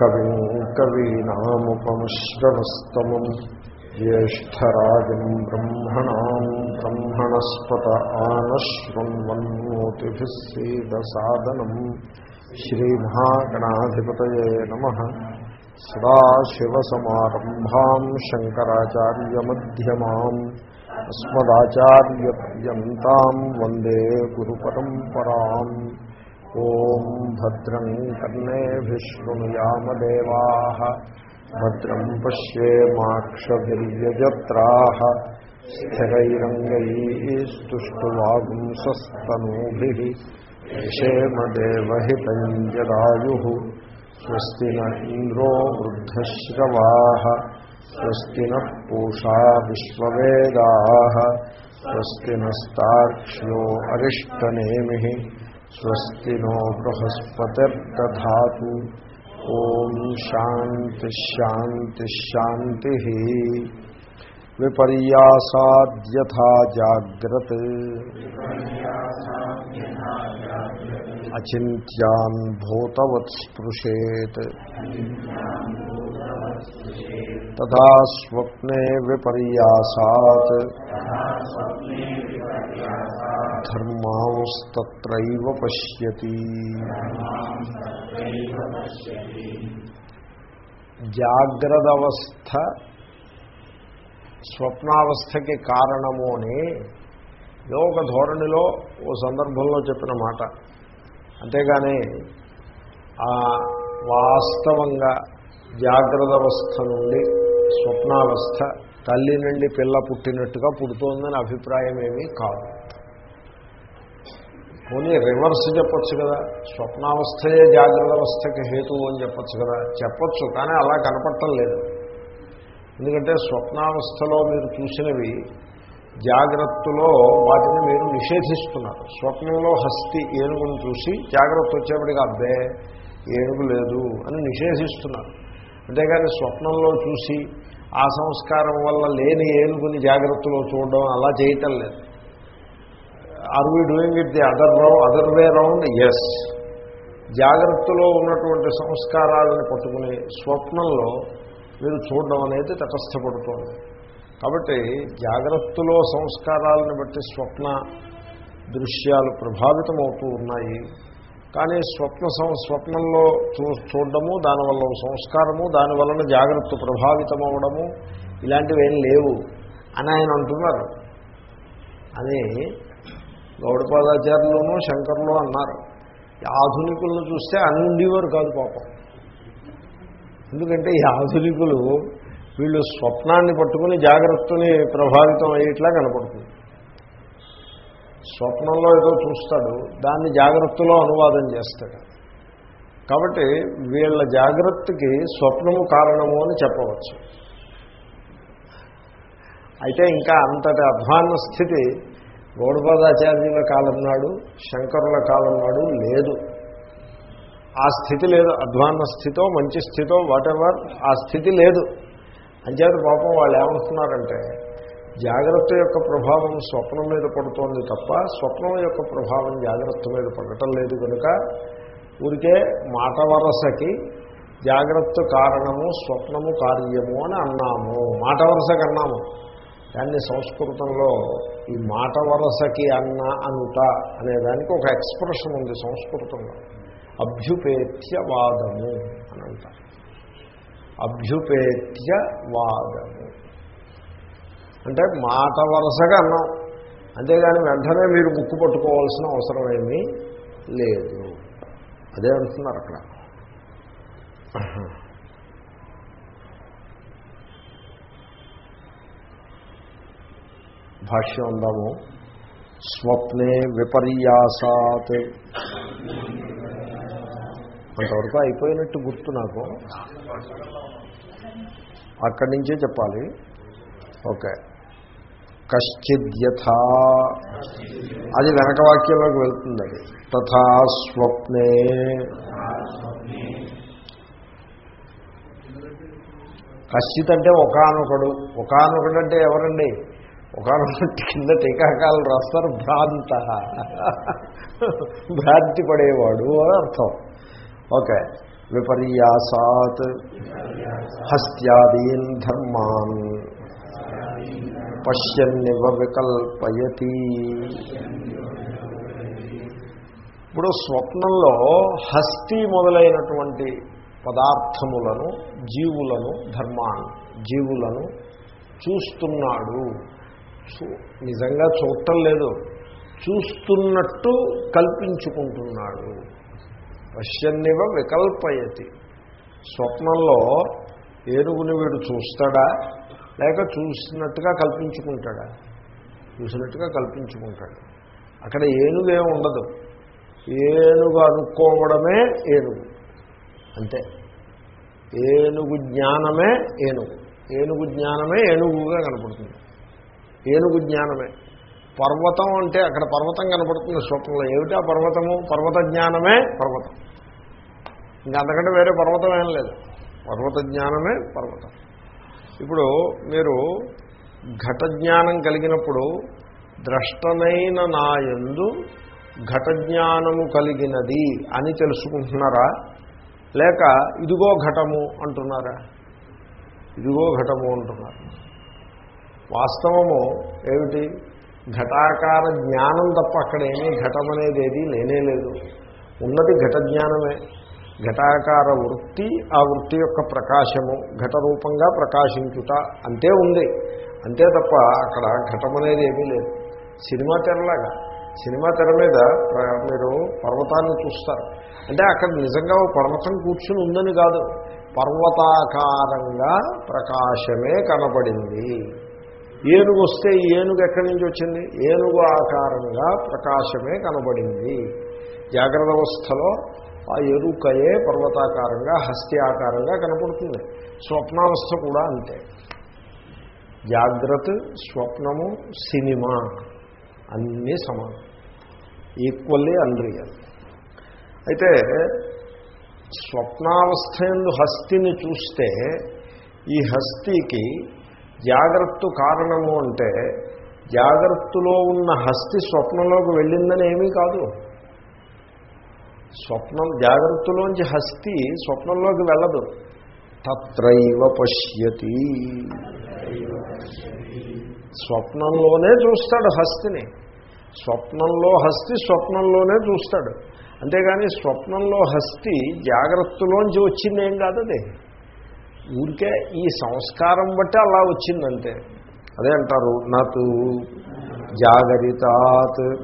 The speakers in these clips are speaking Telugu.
కవిం కవీనాముపమశ్రవస్తమం. జ్యేష్టరాజం బ్రహ్మణా బ్రహ్మణస్పత ఆనశృణ్వన్నోతిభిः శ్రీమహాగణాధిపతాశివసమారంభా శంకరాచార్యమ్యమా అస్మదాచార్యపర్యంతం వందే గురు పరంపరా ॐ भद्रम् कर्णे विष्णुयामदेवाः भद्रम् पश्येमाक्षभिर्यजत्राः स्थिरैरङ्गैः स्तुष्टुवागुंसस्तनूभिः क्षेमदेवहितञ्जरायुः स्वस्ति न इन्द्रो वृद्धश्रवाः स्वस्ति नः पूषा विश्ववेदाः स्वस्ति नस्तार्क्ष्यो अरिष्टनेमिः स्वस्ति नो बृहस्पतिर्दधा ओम शांति शांति शांति विपर्यासाद्यथा जाग्रत अचिंत्या भूतवत्स्पृशेत। तथा स्वप्ने विपर्यासात्। పశ్యతి. జాగ్రత్త జాగ్రదవస్థ స్వప్నావస్థకి కారణము అని ఏదో ఒక ధోరణిలో ఓ సందర్భంలో చెప్పిన మాట. అంతేగాని వాస్తవంగా జాగ్రత్త అవస్థ నుండి స్వప్నావస్థ తల్లి నుండి పిల్ల పుట్టినట్టుగా పుడుతోందని అభిప్రాయం ఏమీ కాదు. పోనీ రివర్స్ చెప్పొచ్చు కదా. స్వప్నావస్థయే జాగ్రత్త అవస్థకి హేతువు అని చెప్పొచ్చు కదా. చెప్పొచ్చు కానీ అలా కనపడటం లేదు. ఎందుకంటే స్వప్నావస్థలో మీరు చూసినవి జాగ్రత్తలో వాటిని మీరు నిషేధిస్తున్నారు. స్వప్నంలో హస్తి ఏనుగును చూసి జాగ్రత్త వచ్చేప్పటికి అబ్బే ఏనుగు లేదు అని నిషేధిస్తున్నారు. అంతేగాని స్వప్నంలో చూసి ఆ సంస్కారం వల్ల లేని ఏనుగుని జాగ్రత్తలో చూడడం అలా చేయటం లేదు. Are we doing it the other round other way round yes జాగ్రత్తలో ఉన్నటువంటి సంస్కారాలను పట్టుకుని స్వప్నంలో మీరు చూడడం అనేది తటస్థపడుతోంది. కాబట్టి జాగ్రత్తలో సంస్కారాలను బట్టి స్వప్న దృశ్యాలు ప్రభావితమవుతూ ఉన్నాయి. కానీ స్వప్న స్వప్నంలో చూ చూడడము దానివల్ల సంస్కారము దానివలన జాగ్రత్త ప్రభావితం అవ్వడము ఇలాంటివి ఏం లేవు అని ఆయన అంటున్నారు. అని గౌడపాదాచార్యులను శంకర్లు అన్నారు. ఆధునికులను చూస్తే అన్ని ఉండేవారు కాదు పాపం. ఎందుకంటే ఈ ఆధునికులు వీళ్ళు స్వప్నాన్ని పట్టుకుని జాగ్రత్తని ప్రభావితం అయ్యేట్లా కనపడుతుంది. స్వప్నంలో ఏదో చూస్తాడు దాన్ని జాగ్రత్తలో అనువాదం చేస్తాడు. కాబట్టి వీళ్ళ జాగ్రత్తకి స్వప్నము కారణము అని చెప్పవచ్చు. అయితే ఇంకా అంతటి అధ్వాన్న స్థితి గౌడపాదాచార్యుల కాలం నాడు శంకరుల కాలం నాడు లేదు. ఆ స్థితి లేదు. అధ్వాన్న స్థితో మంచి స్థితో వాటెవర్ ఆ స్థితి లేదు. అంచేత పాపం వాళ్ళు ఏమంటున్నారంటే జాగ్రత్త యొక్క ప్రభావం స్వప్నం మీద పడుతోంది తప్ప స్వప్నం యొక్క ప్రభావం జాగ్రత్త మీద పడటం లేదు కనుక ఊరికే మాట వరసకి జాగ్రత్త కారణము స్వప్నము కార్యము అని అన్నాము. మాట వరసకి అన్నాము. దాన్ని సంస్కృతంలో ఈ మాట వరసకి అన్న అనుట అనేదానికి ఒక ఎక్స్ప్రెషన్ ఉంది సంస్కృతంలో. అభ్యుపేత్యవాదము అని అంటారు. అభ్యుపేత్యవాదము. అంటే మాట వరసగా అన్నాం. అంతేగాని వెంటనే మీరు ముక్కు పట్టుకోవాల్సిన అవసరం ఏమీ లేదు. అదే అంటున్నారు అక్కడ. భాష్యం అందాము. స్వప్నే విపర్యాసాత్. అంతవరకు అయిపోయినట్టు గుర్తు నాకు. అక్కడి నుంచే చెప్పాలి. ఓకే. కశ్చిద్యథ. అది వెనక వాక్యంలోకి వెళ్తుంది. అది తథా స్వప్నే. కశ్చిత్ అంటే ఒకనొకడు. ఒకనొకడు అంటే ఎవరండి? ఒకనొకటి కింద టీకాకాలు రాస్తారు భ్రాంత. భ్రాంతి పడేవాడు అని అర్థం. ఓకే. విపర్యాసాత్ హస్త్యాదీన్ ధర్మాన్. పశ్యన్నివ వికల్పయతి. ఇప్పుడు స్వప్నంలో హస్తి మొదలైనటువంటి పదార్థములను జీవులను ధర్మాన్ జీవులను చూస్తున్నాడు. నిజంగా చూడటం లేదు. చూస్తున్నట్టు కల్పించుకుంటున్నాడు. పశ్యన్నివ వికల్పయతి. స్వప్నంలో ఏనుగుని వీడు చూస్తాడా? లేక చూసినట్టుగా కల్పించుకుంటాడా? చూసినట్టుగా కల్పించుకుంటాడు. అక్కడ ఏనుగు ఉండదు. ఏనుగు అనుకోవడమే ఏనుగు. అంతే. ఏనుగు జ్ఞానమే ఏనుగు. ఏనుగు జ్ఞానమే ఏనుగుగా కనపడుతుంది. ఏనుగు జ్ఞానమే. పర్వతం అంటే అక్కడ పర్వతం కనపడుతుంది స్వప్నంలో. ఏమిటా పర్వతము? పర్వత జ్ఞానమే పర్వతం. ఇంకా అంతకంటే వేరే పర్వతం ఏం లేదు. పర్వత జ్ఞానమే పర్వతం. ఇప్పుడు మీరు ఘట జ్ఞానం కలిగినప్పుడు ద్రష్టనైన నాయందు ఘట జ్ఞానము కలిగినది అని తెలుసుకుంటున్నారా? లేక ఇదిగో ఘటము అంటున్నారా? ఇదిగో ఘటము అంటున్నారు. వాస్తవము ఏమిటి? ఘటాకార జ్ఞానం తప్ప అక్కడ ఏమీ ఘటం అనేది ఏది లేనే లేదు. ఉన్నది ఘట జ్ఞానమే. ఘటాకార వృత్తి ఆ వృత్తి యొక్క ప్రకాశము ఘట రూపంగా ప్రకాశించుట అంతే ఉంది. అంతే తప్ప అక్కడ ఘటం అనేది ఏమీ లేదు. సినిమా తెరలాగా. సినిమా తెర మీద ప్ర- మీరు పర్వతాన్ని చూస్తారు. అంటే అక్కడ నిజంగా ఓ పర్వతం కూర్చుని ఉందని కాదు. పర్వతాకారంగా ప్రకాశమే కనపడింది ఏనుగు వస్తే ఈ ఏనుగు ఎక్కడి నుంచి వచ్చింది? ఏనుగు ఆకారంగా ప్రకాశమే కనబడింది. జాగ్రత్త అవస్థలో ఆ ఎరుకయే పర్వతాకారంగా హస్తి ఆకారంగా కనపడుతుంది. స్వప్నావస్థ కూడా అంతే. జాగ్రత్త స్వప్నము సినిమా అన్నీ సమానం. ఈక్వల్లీ అన్రియల్ అయితే స్వప్నావస్థ ఎందు హస్తిని చూస్తే ఈ హస్తికి జాగ్రత్త కారణము అంటే జాగ్రత్తలో ఉన్న హస్తి స్వప్నంలోకి వెళ్ళిందని ఏమీ కాదు. స్వప్నం జాగ్రత్తలోంచి హస్తి స్వప్నంలోకి వెళ్ళదు. తత్రైవ పశ్యతి. స్వప్నంలోనే చూస్తాడు హస్తిని. స్వప్నంలో హస్తి స్వప్నంలోనే చూస్తాడు. అంతేగాని స్వప్నంలో హస్తి జాగ్రత్తలోంచి వచ్చింది ఏం కాదు అది ఊరికే ఈ సంస్కారం బట్టి అలా వచ్చిందంటే. అదే అంటారు నాకు జాగరితాత్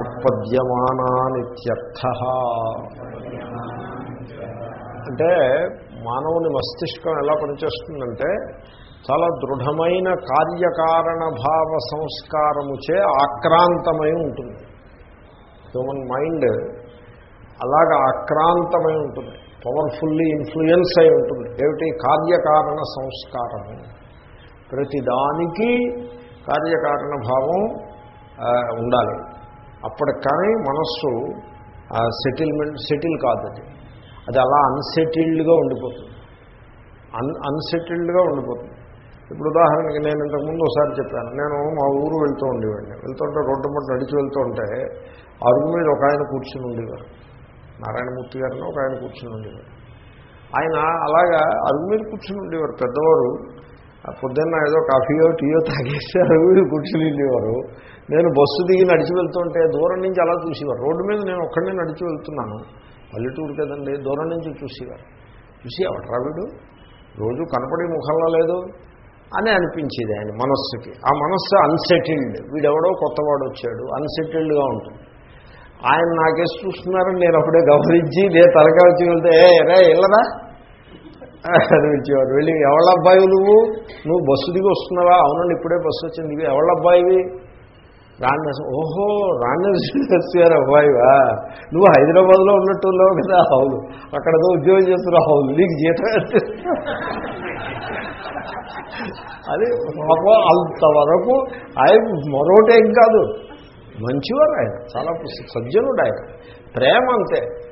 ఉత్పద్యమానానిత్యర్థ. అంటే మానవుని మస్తిష్కం ఎలా పనిచేస్తుందంటే చాలా దృఢమైన కార్యకారణ భావ సంస్కారముచే ఆక్రాంతమై ఉంటుంది. హ్యూమన్ మైండ్ అలాగా ఆక్రాంతమై ఉంటుంది. పవర్ఫుల్లీ ఇన్ఫ్లుయెన్స్ అయి ఉంటుంది. ఏమిటి? కార్యకారణ సంస్కారము. ప్రతిదానికి కార్యకారణ భావం ఉండాలి. అప్పటికి కానీ మనస్సు సెటిల్మెంట్ సెటిల్ కాదు అది అది అలా అన్సెటిల్డ్గా ఉండిపోతుంది. అన్ అన్సెటిల్డ్గా ఉండిపోతుంది. ఇప్పుడు ఉదాహరణకి నేను ఇంతకుముందు ఒకసారి చెప్పాను. నేను మా ఊరు వెళ్తూ ఉండేవాడిని. వెళ్తుంటే రోడ్డు మొట్ట నడిచి వెళ్తూ ఉంటే అరుగు మీద ఒక ఆయన కూర్చుని ఉండేవారు. నారాయణమూర్తి గారిని ఒక ఆయన కూర్చుని ఉండేవారు. ఆయన అలాగా అరుగు మీద కూర్చుని ఉండేవారు. పెద్దవారు పొద్దున్న ఏదో కాఫీయో టీయో తాగేసి అరుగు మీద కూర్చుని ఉండేవారు. నేను బస్సు దిగి నడిచి వెళ్తుంటే దూరం నుంచి అలా చూసేవారు. రోడ్డు మీద నేను ఒక్కడినే నడిచి వెళ్తున్నాను. పల్లెటూరు కదండి దూరం నుంచి చూసేవారు. చూసి ఎవట్రా వీడు? రోజు కనపడే ముఖంలో లేదు అని అనిపించేది ఆయన మనస్సుకి. ఆ మనస్సు అన్సెటిల్డ్ వీడెవడో కొత్తవాడు వచ్చాడు అన్సెటిల్డ్గా ఉంటుంది. ఆయన నాకేసి చూస్తున్నారని నేను అప్పుడే గమనించి నేను తలకా వచ్చి వెళ్తే ఏ రే ఇల్లరా అని వెళ్ళి ఎవళ్ళ అబ్బాయి నువ్వు? నువ్వు బస్సు దిగి వస్తున్నావా? అవునండి ఇప్పుడే బస్సు వచ్చింది. నువ్వు ఎవళ్ళ అబ్బాయివి రాణి ఓహో రాణి గారు అబ్బాయివా? నువ్వు హైదరాబాద్లో ఉన్నట్టున్నావు కదా. హౌలు అక్కడ ఉద్యోగం చేస్తున్నావు. హౌలు నీకు జీతం అది పాపం అంతవరకు ఆయన మరోటేం కాదు. మంచివారు ఆయన. చాలా సజ్జనుడు ఆయన. ప్రేమ అంతే.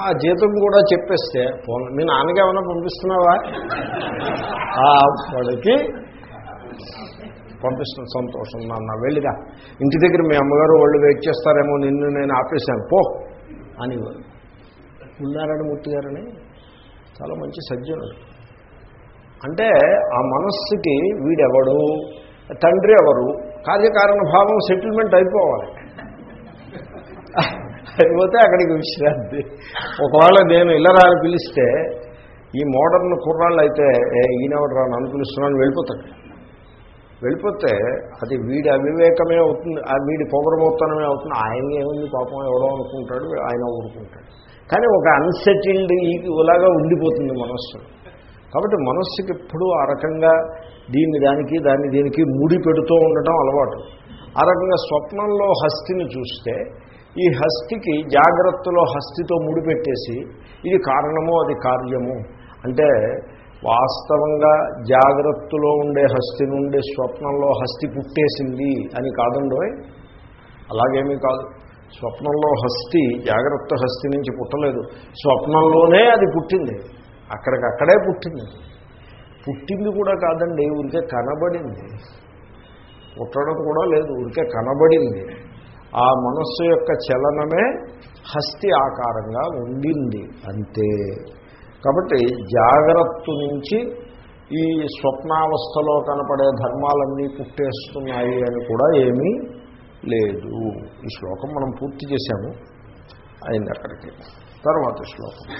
ఆ జీతం కూడా చెప్పేస్తే ఫోన్ మీ నాన్నకి ఏమైనా పంపిస్తున్నావా? ఆ వాడికి పంపిస్తున్న సంతోషం. నాన్న వెళ్ళిగా ఇంటి దగ్గర మీ అమ్మగారు వాళ్ళు వెయిట్ చేస్తారేమో నిన్ను నేను ఆపేశాను. పో. అని ఉన్నారని మూర్తి గారని చాలా మంచి సజ్జనుడు. అంటే ఆ మనస్సుకి వీడెవడు? తండ్రి ఎవరు? కార్యకారణ భావం సెటిల్మెంట్ అయిపోవాలి. అయిపోతే అక్కడికి విశ్రాంతి. ఒకవేళ నేను ఇల్లరా అని పిలిస్తే ఈ మోడర్న్ కుర్రాళ్ళు అయితే "ఏ, నన్ను పిలుస్తున్నాను వెళ్ళిపోతాడు. వెళ్ళిపోతే అది వీడి అవివేకమే అవుతుంది ఆ వీడి పొగరమవుతానమే అవుతుంది. ఆయన ఏముంది పాపం? ఎవడో అనుకుంటాడు ఆయన ఊరుకుంటాడు. కానీ ఒక అన్సెటిల్డ్ ఇలాగా ఉండిపోతుంది మనస్సు. కాబట్టి మనస్సుకి ఎప్పుడూ ఆ రకంగా దీన్ని దానికి దాన్ని దీనికి ముడి పెడుతూ ఉండటం అలవాటు. ఆ రకంగా స్వప్నంలో హస్తిని చూస్తే ఈ హస్తికి జాగ్రత్తలో హస్తితో ముడిపెట్టేసి ఇది కారణము అది కార్యము? అంటే వాస్తవంగా జాగ్రత్తలో ఉండే హస్తి నుండి స్వప్నంలో హస్తి పుట్టేసింది అని కాదండోయ్. అలాగేమీ కాదు. స్వప్నంలో హస్తి జాగ్రత్త హస్తి నుంచి పుట్టలేదు. స్వప్నంలోనే అది పుట్టింది. అక్కడికక్కడే పుట్టింది. పుట్టింది కూడా కాదండి ఊరికే కనబడింది. పుట్టడం కూడా లేదు ఊరికే కనబడింది. ఆ మనస్సు యొక్క చలనమే హస్తి ఆకారంగా ఉండింది అంతే. కాబట్టి జాగ్రత్త నుంచి ఈ స్వప్నావస్థలో కనపడే ధర్మాలన్నీ పుట్టేస్తున్నాయి అని కూడా ఏమీ లేదు. ఈ శ్లోకం మనం పూర్తి చేశాము. అయింది అక్కడికి. తర్వాత శ్లోకం.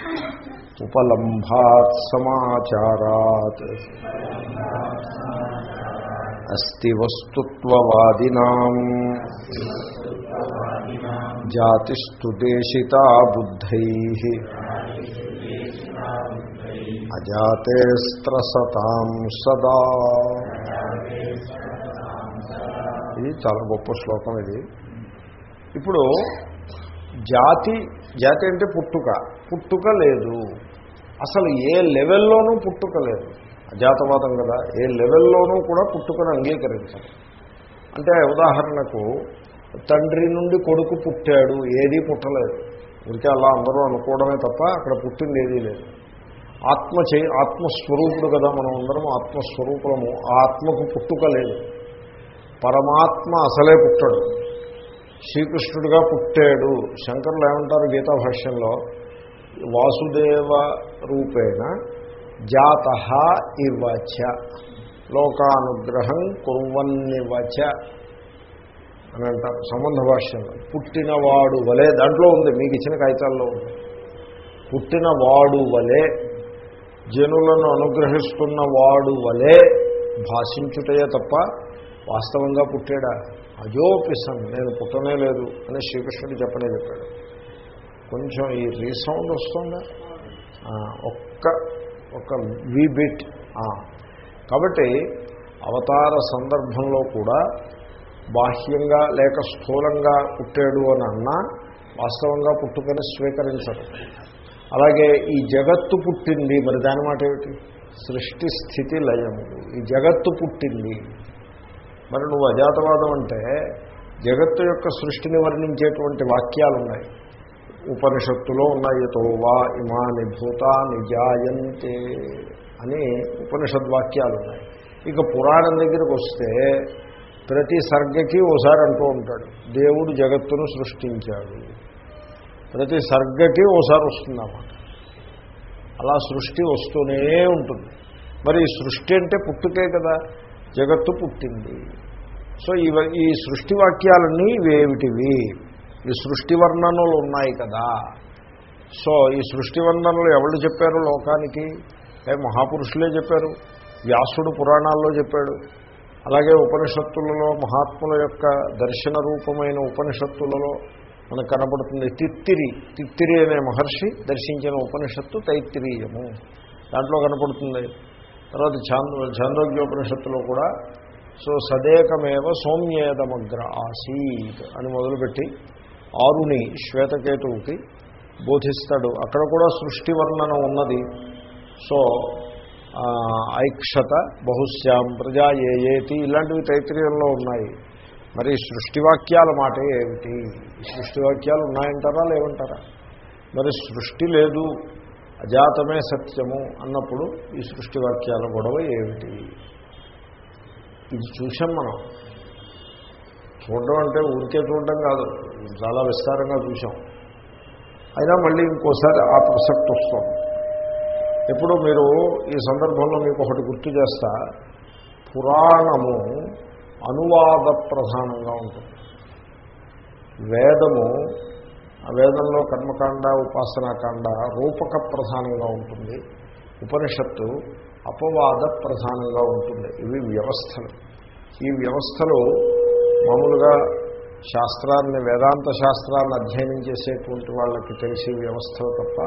ఉపలంభాత్ సమాచారాత్. అస్తి వస్తుత్వవాదినాం. జాతిస్తు దేశిత బుద్ధై. అజాతేస్త్రసతాం సదా. ఇది చాలా గొప్ప శ్లోకం ఇది. ఇప్పుడు జాతి జాతి అంటే పుట్టుక. పుట్టుక లేదు. అసలు ఏ లెవెల్లోనూ పుట్టుక లేదు. అజాతవాదం కదా ఏ లెవెల్లోనూ కూడా పుట్టుకను అంగీకరించాలి అంటే ఉదాహరణకు తండ్రి నుండి కొడుకు పుట్టాడు ఏదీ పుట్టలేదు. ఇంకే అలా అందరూ అనుకోవడమే తప్ప అక్కడ పుట్టింది ఏదీ లేదు. ఆత్మ చే ఆత్మస్వరూపుడు కదా మనం అందరం ఆత్మస్వరూపులము. ఆ ఆత్మకు పుట్టుక లేదు. పరమాత్మ అసలే పుట్టడు. శ్రీకృష్ణుడిగా పుట్టాడు. శంకరులు ఏమంటారు గీతా భాష్యంలో? వాసుదేవ రూపేణ జాత ఇవచ. లోకానుగ్రహం కుర్వన్నివచ అని అంటారు సంబంధ భాష్యంలో. పుట్టినవాడు వలే దాంట్లో ఉంది మీకు ఇచ్చిన కాగితాల్లో ఉంది. పుట్టినవాడు వలే జనులను అనుగ్రహిస్తున్న వాడు వలే భాషించుటయే తప్ప వాస్తవంగా పుట్టాడా? అజోపిసం నేను పుట్టనే లేదు అని శ్రీకృష్ణుడు చెప్పనే చెప్పాడు. కొంచెం ఈ రీసౌండ్ వస్తుందా? ఒక్క ఒక వీబిట్ కాబట్టి అవతార సందర్భంలో కూడా బాహ్యంగా లేక స్థూలంగా పుట్టాడు అని అన్నా వాస్తవంగా పుట్టుకని స్వీకరించరు అలాగే ఈ జగత్తు పుట్టింది మరి దాని మాట ఏమిటి? సృష్టి స్థితి లయములు ఈ జగత్తు పుట్టింది. మరి నువ్వు అజాతవాదం అంటే జగత్తు యొక్క సృష్టిని వర్ణించేటువంటి వాక్యాలు ఉన్నాయి ఉపనిషత్తులో ఉన్నాయి తోవా ఇమాని భూతాని జాయంతే అని ఉపనిషద్వాక్యాలు ఉన్నాయి ఇక పురాణం దగ్గరికి వస్తే ప్రతి సర్గకి ఓసారి అంటూ ఉంటాడు దేవుడు జగత్తును సృష్టించాడు. ప్రతి సర్గకి ఓసారి వస్తుందన్నమాట అలా సృష్టి వస్తూనే ఉంటుంది. మరి సృష్టి అంటే పుట్టుకే కదా. జగత్తు పుట్టింది. సో ఇవ ఈ సృష్టి వాక్యాలన్నీ ఇవేమిటివి? ఈ సృష్టి వర్ణనలు ఉన్నాయి కదా. సో ఈ సృష్టి వర్ణనలు ఎవరు చెప్పారు లోకానికి? ఏ మహాపురుషులే చెప్పారు. వ్యాసుడు పురాణాల్లో చెప్పాడు. అలాగే ఉపనిషత్తులలో మహాత్ముల యొక్క దర్శన రూపమైన ఉపనిషత్తులలో మనకు కనబడుతుంది తిత్తిరి. తిత్తిరి అనే మహర్షి దర్శించిన ఉపనిషత్తు తైత్తిరీయము దాంట్లో కనపడుతుంది తర్వాత చాంద్ర చాంద్రోగ్యోపనిషత్తులో కూడా సో సదేకమేవ సౌమ్యేదమగ్ర ఆసీత్ అని మొదలుపెట్టి ఆరుని శ్వేతకేతువుకి బోధిస్తాడు. అక్కడ కూడా సృష్టి వర్ణన ఉన్నది. సో ఐక్షత బహుశ్యాం ప్రజా ఏయేతి ఇలాంటివి తైత్రీయంలో ఉన్నాయి. మరి సృష్టివాక్యాల మాట ఏమిటి? సృష్టివాక్యాలు ఉన్నాయంటారా లేవంటారా? మరి సృష్టి లేదు. అజాతమే సత్యము అన్నప్పుడు ఈ సృష్టివాక్యాల గొడవ ఏమిటి? ఇది చూసాం మనం. చూడడం అంటే ఊరికే చూడడం కాదు చాలా విస్తారంగా చూసాం అయినా మళ్ళీ ఇంకోసారి ఆ ప్రసక్తి వస్తుంది. ఎప్పుడు మీరు ఈ సందర్భంలో మీకు ఒకటి గుర్తు చేస్తా. పురాణము అనువాద ప్రధానంగా ఉంటుంది. వేదము వేదంలో కర్మకాండ ఉపాసనాకాండ రూపక ప్రధానంగా ఉంటుంది. ఉపనిషత్తు అపవాద ప్రధానంగా ఉంటుంది. ఇవి వ్యవస్థలు. ఈ వ్యవస్థలు మామూలుగా శాస్త్రాన్ని వేదాంత శాస్త్రాన్ని అధ్యయనం చేసేటువంటి వాళ్ళకి తెలిసే వ్యవస్థలు తప్ప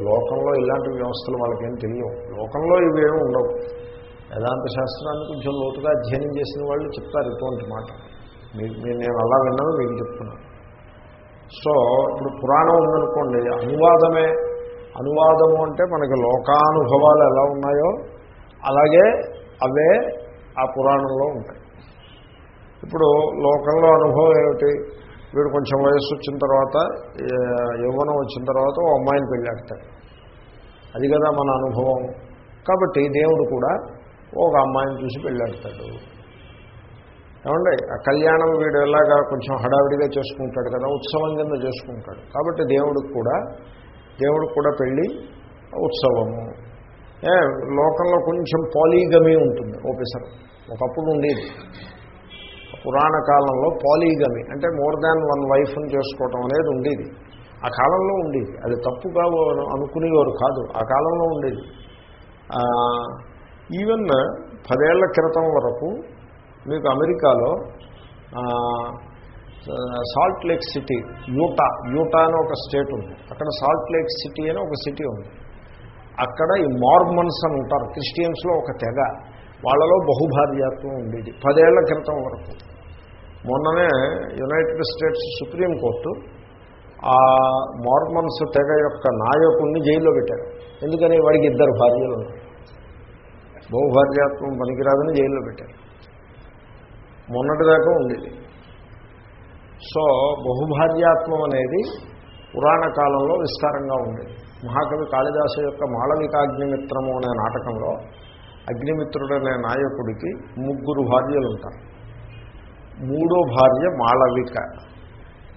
లోకంలో ఇలాంటి వ్యవస్థలు వాళ్ళకేం తెలియవు. లోకంలో ఇవేమీ ఉండవు. వేదాంత శాస్త్రాన్ని కొంచెం లోతుగా అధ్యయనం చేసిన వాళ్ళు చెప్తారు ఇటువంటి మాట. మీకు మీరు నేను అలా విన్నాను మీకు చెప్తున్నాను సో ఇప్పుడు పురాణం ఉందనుకోండి అనువాదమే. అనువాదము అంటే మనకి లోకానుభవాలు ఎలా ఉన్నాయో అలాగే అవే ఆ పురాణంలో ఉంటాయి. ఇప్పుడు లోకంలో అనుభవం ఏమిటి? వీడు కొంచెం వయస్సు వచ్చిన తర్వాత యవ్వనం వచ్చిన తర్వాత ఓ అమ్మాయిని పెళ్ళాడతాడు అది కదా మన అనుభవం. కాబట్టి దేవుడు కూడా ఒక అమ్మాయిని చూసి పెళ్ళాడతాడు ఏమండి ఆ కళ్యాణం వీడు ఎలాగా కొంచెం హడావిడిగా చేసుకుంటాడు కదా ఉత్సవం కింద చేసుకుంటాడు. కాబట్టి దేవుడికి కూడా దేవుడికి కూడా పెళ్ళి ఉత్సవము. ఏ లోకంలో కొంచెం పాలీగమీ ఉంటుంది ఓపెసర్ ఒకప్పుడు ఉండేది. పురాణ కాలంలో పాలీగమి అంటే మోర్ దాన్ వన్ వైఫ్ని చేసుకోవటం అనేది ఉండేది. ఆ కాలంలో ఉండేది. అది తప్పుగా అనుకునేవారు కాదు ఆ కాలంలో ఉండేది. ఈవెన్ పదేళ్ళ క్రితం వరకు మీకు అమెరికాలో salt lake city Utah Utah అని ఒక స్టేట్ ఉంది. అక్కడ సాల్ట్ లేక్ సిటీ అని ఒక సిటీ ఉంది. అక్కడ ఈ మార్మన్స్ అని ఉంటారు క్రిస్టియన్స్లో ఒక తెగ. వాళ్ళలో బహుభార్యాత్వం ఉండేది పదేళ్ళ క్రితం వరకు. మొన్ననే యునైటెడ్ స్టేట్స్ సుప్రీం కోర్టు ఆ మార్మన్స్ తెగ యొక్క నాయకుడిని జైల్లో పెట్టారు. ఎందుకని? వాడికి ఇద్దరు భార్యలు ఉన్నారు. బహుభార్యాత్వం పనికిరాదని జైల్లో పెట్టారు. మొన్నటిదాకా ఉండేది. సో బహుభార్యాత్వం అనేది పురాణ కాలంలో విస్తారంగా ఉండేది. మహాకవి కాళిదాసు యొక్క మాళవికాగ్నిమిత్రము అనే నాటకంలో అగ్నిమిత్రుడనే నాయకుడికి ముగ్గురు భార్యలు ఉంటారు మూడో భార్య మాళవిక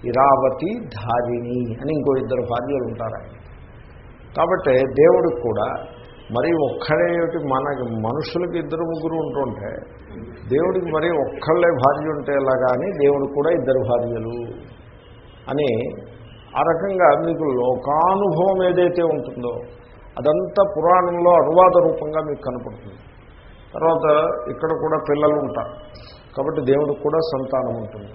ఇరావతి ధారిణి అని ఇంకో ఇద్దరు భార్యలు ఉంటారు కాబట్టి దేవుడికి కూడా మరి ఒక్కడే ఏమిటి? మనకి మనుషులకి ఇద్దరు ముగ్గురు ఉంటుంటే దేవుడికి మరి ఒక్కళ్ళే భార్య ఉంటేలాగా అని దేవుడికి కూడా ఇద్దరు భార్యలు అని ఆ రకంగా మీకు లోకానుభవం ఏదైతే ఉంటుందో అదంతా పురాణంలో అనువాద రూపంగా మీకు కనపడుతుంది. తర్వాత ఇక్కడ కూడా పిల్లలు ఉంటారు. కాబట్టి దేవుడికి కూడా సంతానం ఉంటుంది.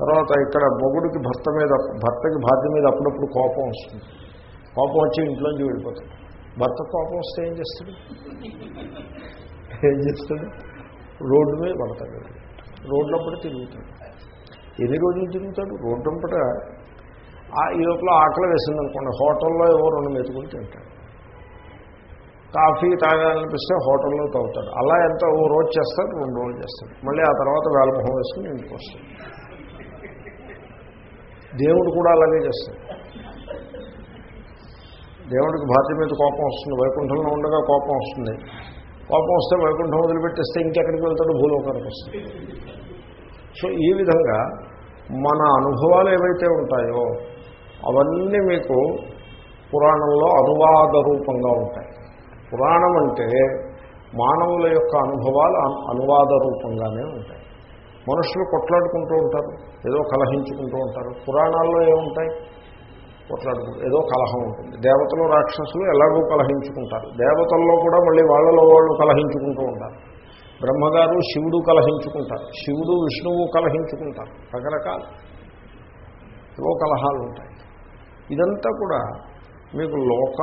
తర్వాత ఇక్కడ మొగుడికి భర్త మీద భర్తకి భార్య మీద అప్పుడప్పుడు కోపం వస్తుంది. కోపం వచ్చి ఇంట్లోంచి వెళ్ళిపోతుంది. భర్త కోపం వస్తే ఏం చేస్తుంది ఏం చేస్తుంది రోడ్డు మీద పడతాడు. రోడ్లో పడి తిరుగుతాడు. ఎన్ని రోజులు తిరుగుతాడు? రోడ్డు పట ఈ లోపల ఆకలి వేసింది అనుకోండి హోటల్లో ఏవో రెండు మెతుకులు తింటాడు. కాఫీ తాగాలనిపిస్తే హోటల్లో తాగుతాడు. అలా ఎంత ఓ రోజు చేస్తాడు రెండు రోజులు చేస్తాడు. మళ్ళీ ఆ తర్వాత వేలమొహం వేసుకుని ఇంటికి వస్తాడు. దేవుడు కూడా అలాగే చేస్తాడు. దేవుడికి భార్య మీద కోపం వస్తుంది వైకుంఠంలో ఉండగా కోపం వస్తుంది. కోపం వస్తే వైకుంఠం వదిలిపెట్టేస్తే ఇంకెక్కడికి వెళ్తాడు భూలోకానికి వస్తుంది. సో ఈ విధంగా మన అనుభవాలు ఏవైతే ఉంటాయో అవన్నీ మీకు పురాణంలో అనువాద రూపంగా ఉంటాయి. పురాణం అంటే మానవుల యొక్క అనుభవాలు అను- అనువాద రూపంగానే ఉంటాయి. మనుషులు కొట్లాడుకుంటూ ఉంటారు ఏదో కలహించుకుంటూ ఉంటారు. పురాణాల్లో ఏముంటాయి? కొట్లాడుకుంటారు. ఏదో కలహం ఉంటుంది. దేవతలు రాక్షసులు ఎలాగో కలహించుకుంటారు. దేవతల్లో కూడా మళ్ళీ వాళ్ళలో వాళ్ళు కలహించుకుంటూ ఉంటారు. బ్రహ్మగారు శివుడు కలహించుకుంటారు. శివుడు విష్ణువు కలహించుకుంటారు. రకరకాలు. ఏవో కలహాలు ఉంటాయి. ఇదంతా కూడా మీకు లోక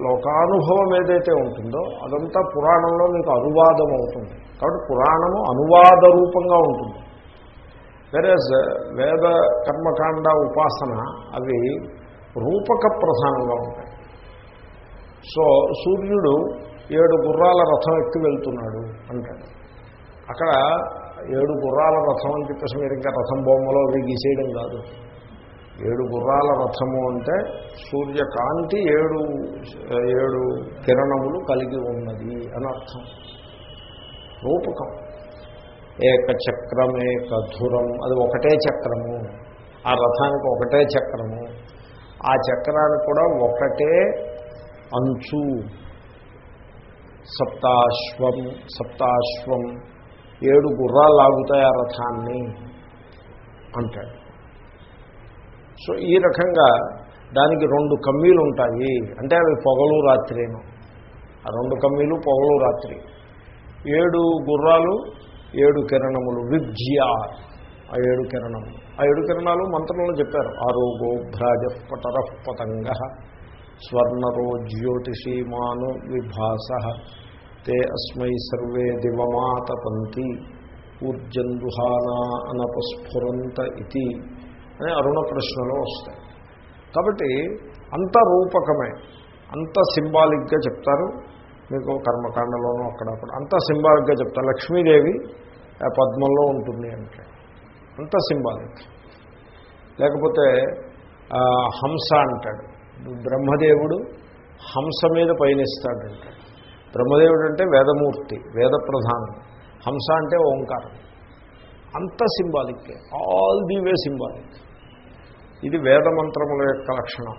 లోకానుభవం ఏదైతే ఉంటుందో అదంతా పురాణంలో మీకు అనువాదం అవుతుంది. కాబట్టి పురాణము అనువాద రూపంగా ఉంటుంది. వెరస్ వేద కర్మకాండ ఉపాసన అవి రూపక ప్రధానంగా ఉంటాయి సో సూర్యుడు ఏడు గుర్రాల రథం ఎక్కి వెళ్తున్నాడు అంటాడు. అక్కడ ఏడు గుర్రాల రథం అని చెప్పేసి మీరు ఇంకా రథం బొమ్మలో అవి గీసేయడం కాదు. ఏడు గుర్రాల రథము అంటే సూర్యకాంతి ఏడు ఏడు కిరణములు కలిగి ఉన్నది అని అర్థం. రూపకం. ఏక చక్రం ఏక ధురం అది ఒకటే చక్రము. ఆ రథానికి ఒకటే చక్రము. ఆ చక్రాన్ని కూడా ఒకటే అంచు. సప్తాశ్వం సప్తాశ్వం. ఏడు గుర్రాలు లాగుతాయి ఆ రథాన్ని అంటాడు. సో ఈ రకంగా దానికి రెండు కమ్మీలు ఉంటాయి అంటే అవి పొగలు రాత్రేను. ఆ రెండు కమ్మీలు పొగలు రాత్రి. ఏడు గుర్రాలు ఏడు కిరణములు. విబ్జియార్ ఆ ఏడు కిరణం ఆ ఏడు కిరణాలు మంత్రంలో చెప్పారు. ఆరోగో భ్రాజ పటర పతంగ స్వర్ణరో జ్యోతిషీమాను విభాస. తే అస్మై సర్వే దివమాతపంతి ఊర్జందుహానా అనపస్ఫురంత ఇది అని అరుణ ప్రశ్నలో వస్తాయి. కాబట్టి అంత రూపకమే అంత సింబాలిక్గా చెప్తారు. మీకు కర్మకాండలోనూ అక్కడప్పుడు అంత సింబాలిక్గా చెప్తారు. లక్ష్మీదేవి ఆ పద్మంలో ఉంటుంది అంటే. అంత సింబాలిక్. లేకపోతే హంస అంటాడు. బ్రహ్మదేవుడు హంస మీద పయనిస్తాడంటాడు బ్రహ్మదేవుడు అంటే వేదమూర్తి వేద ప్రధానం హంస అంటే ఓంకారం. అంత symbolic. All the way symbolic. ఇది వేదమంత్రముల యొక్క లక్షణం.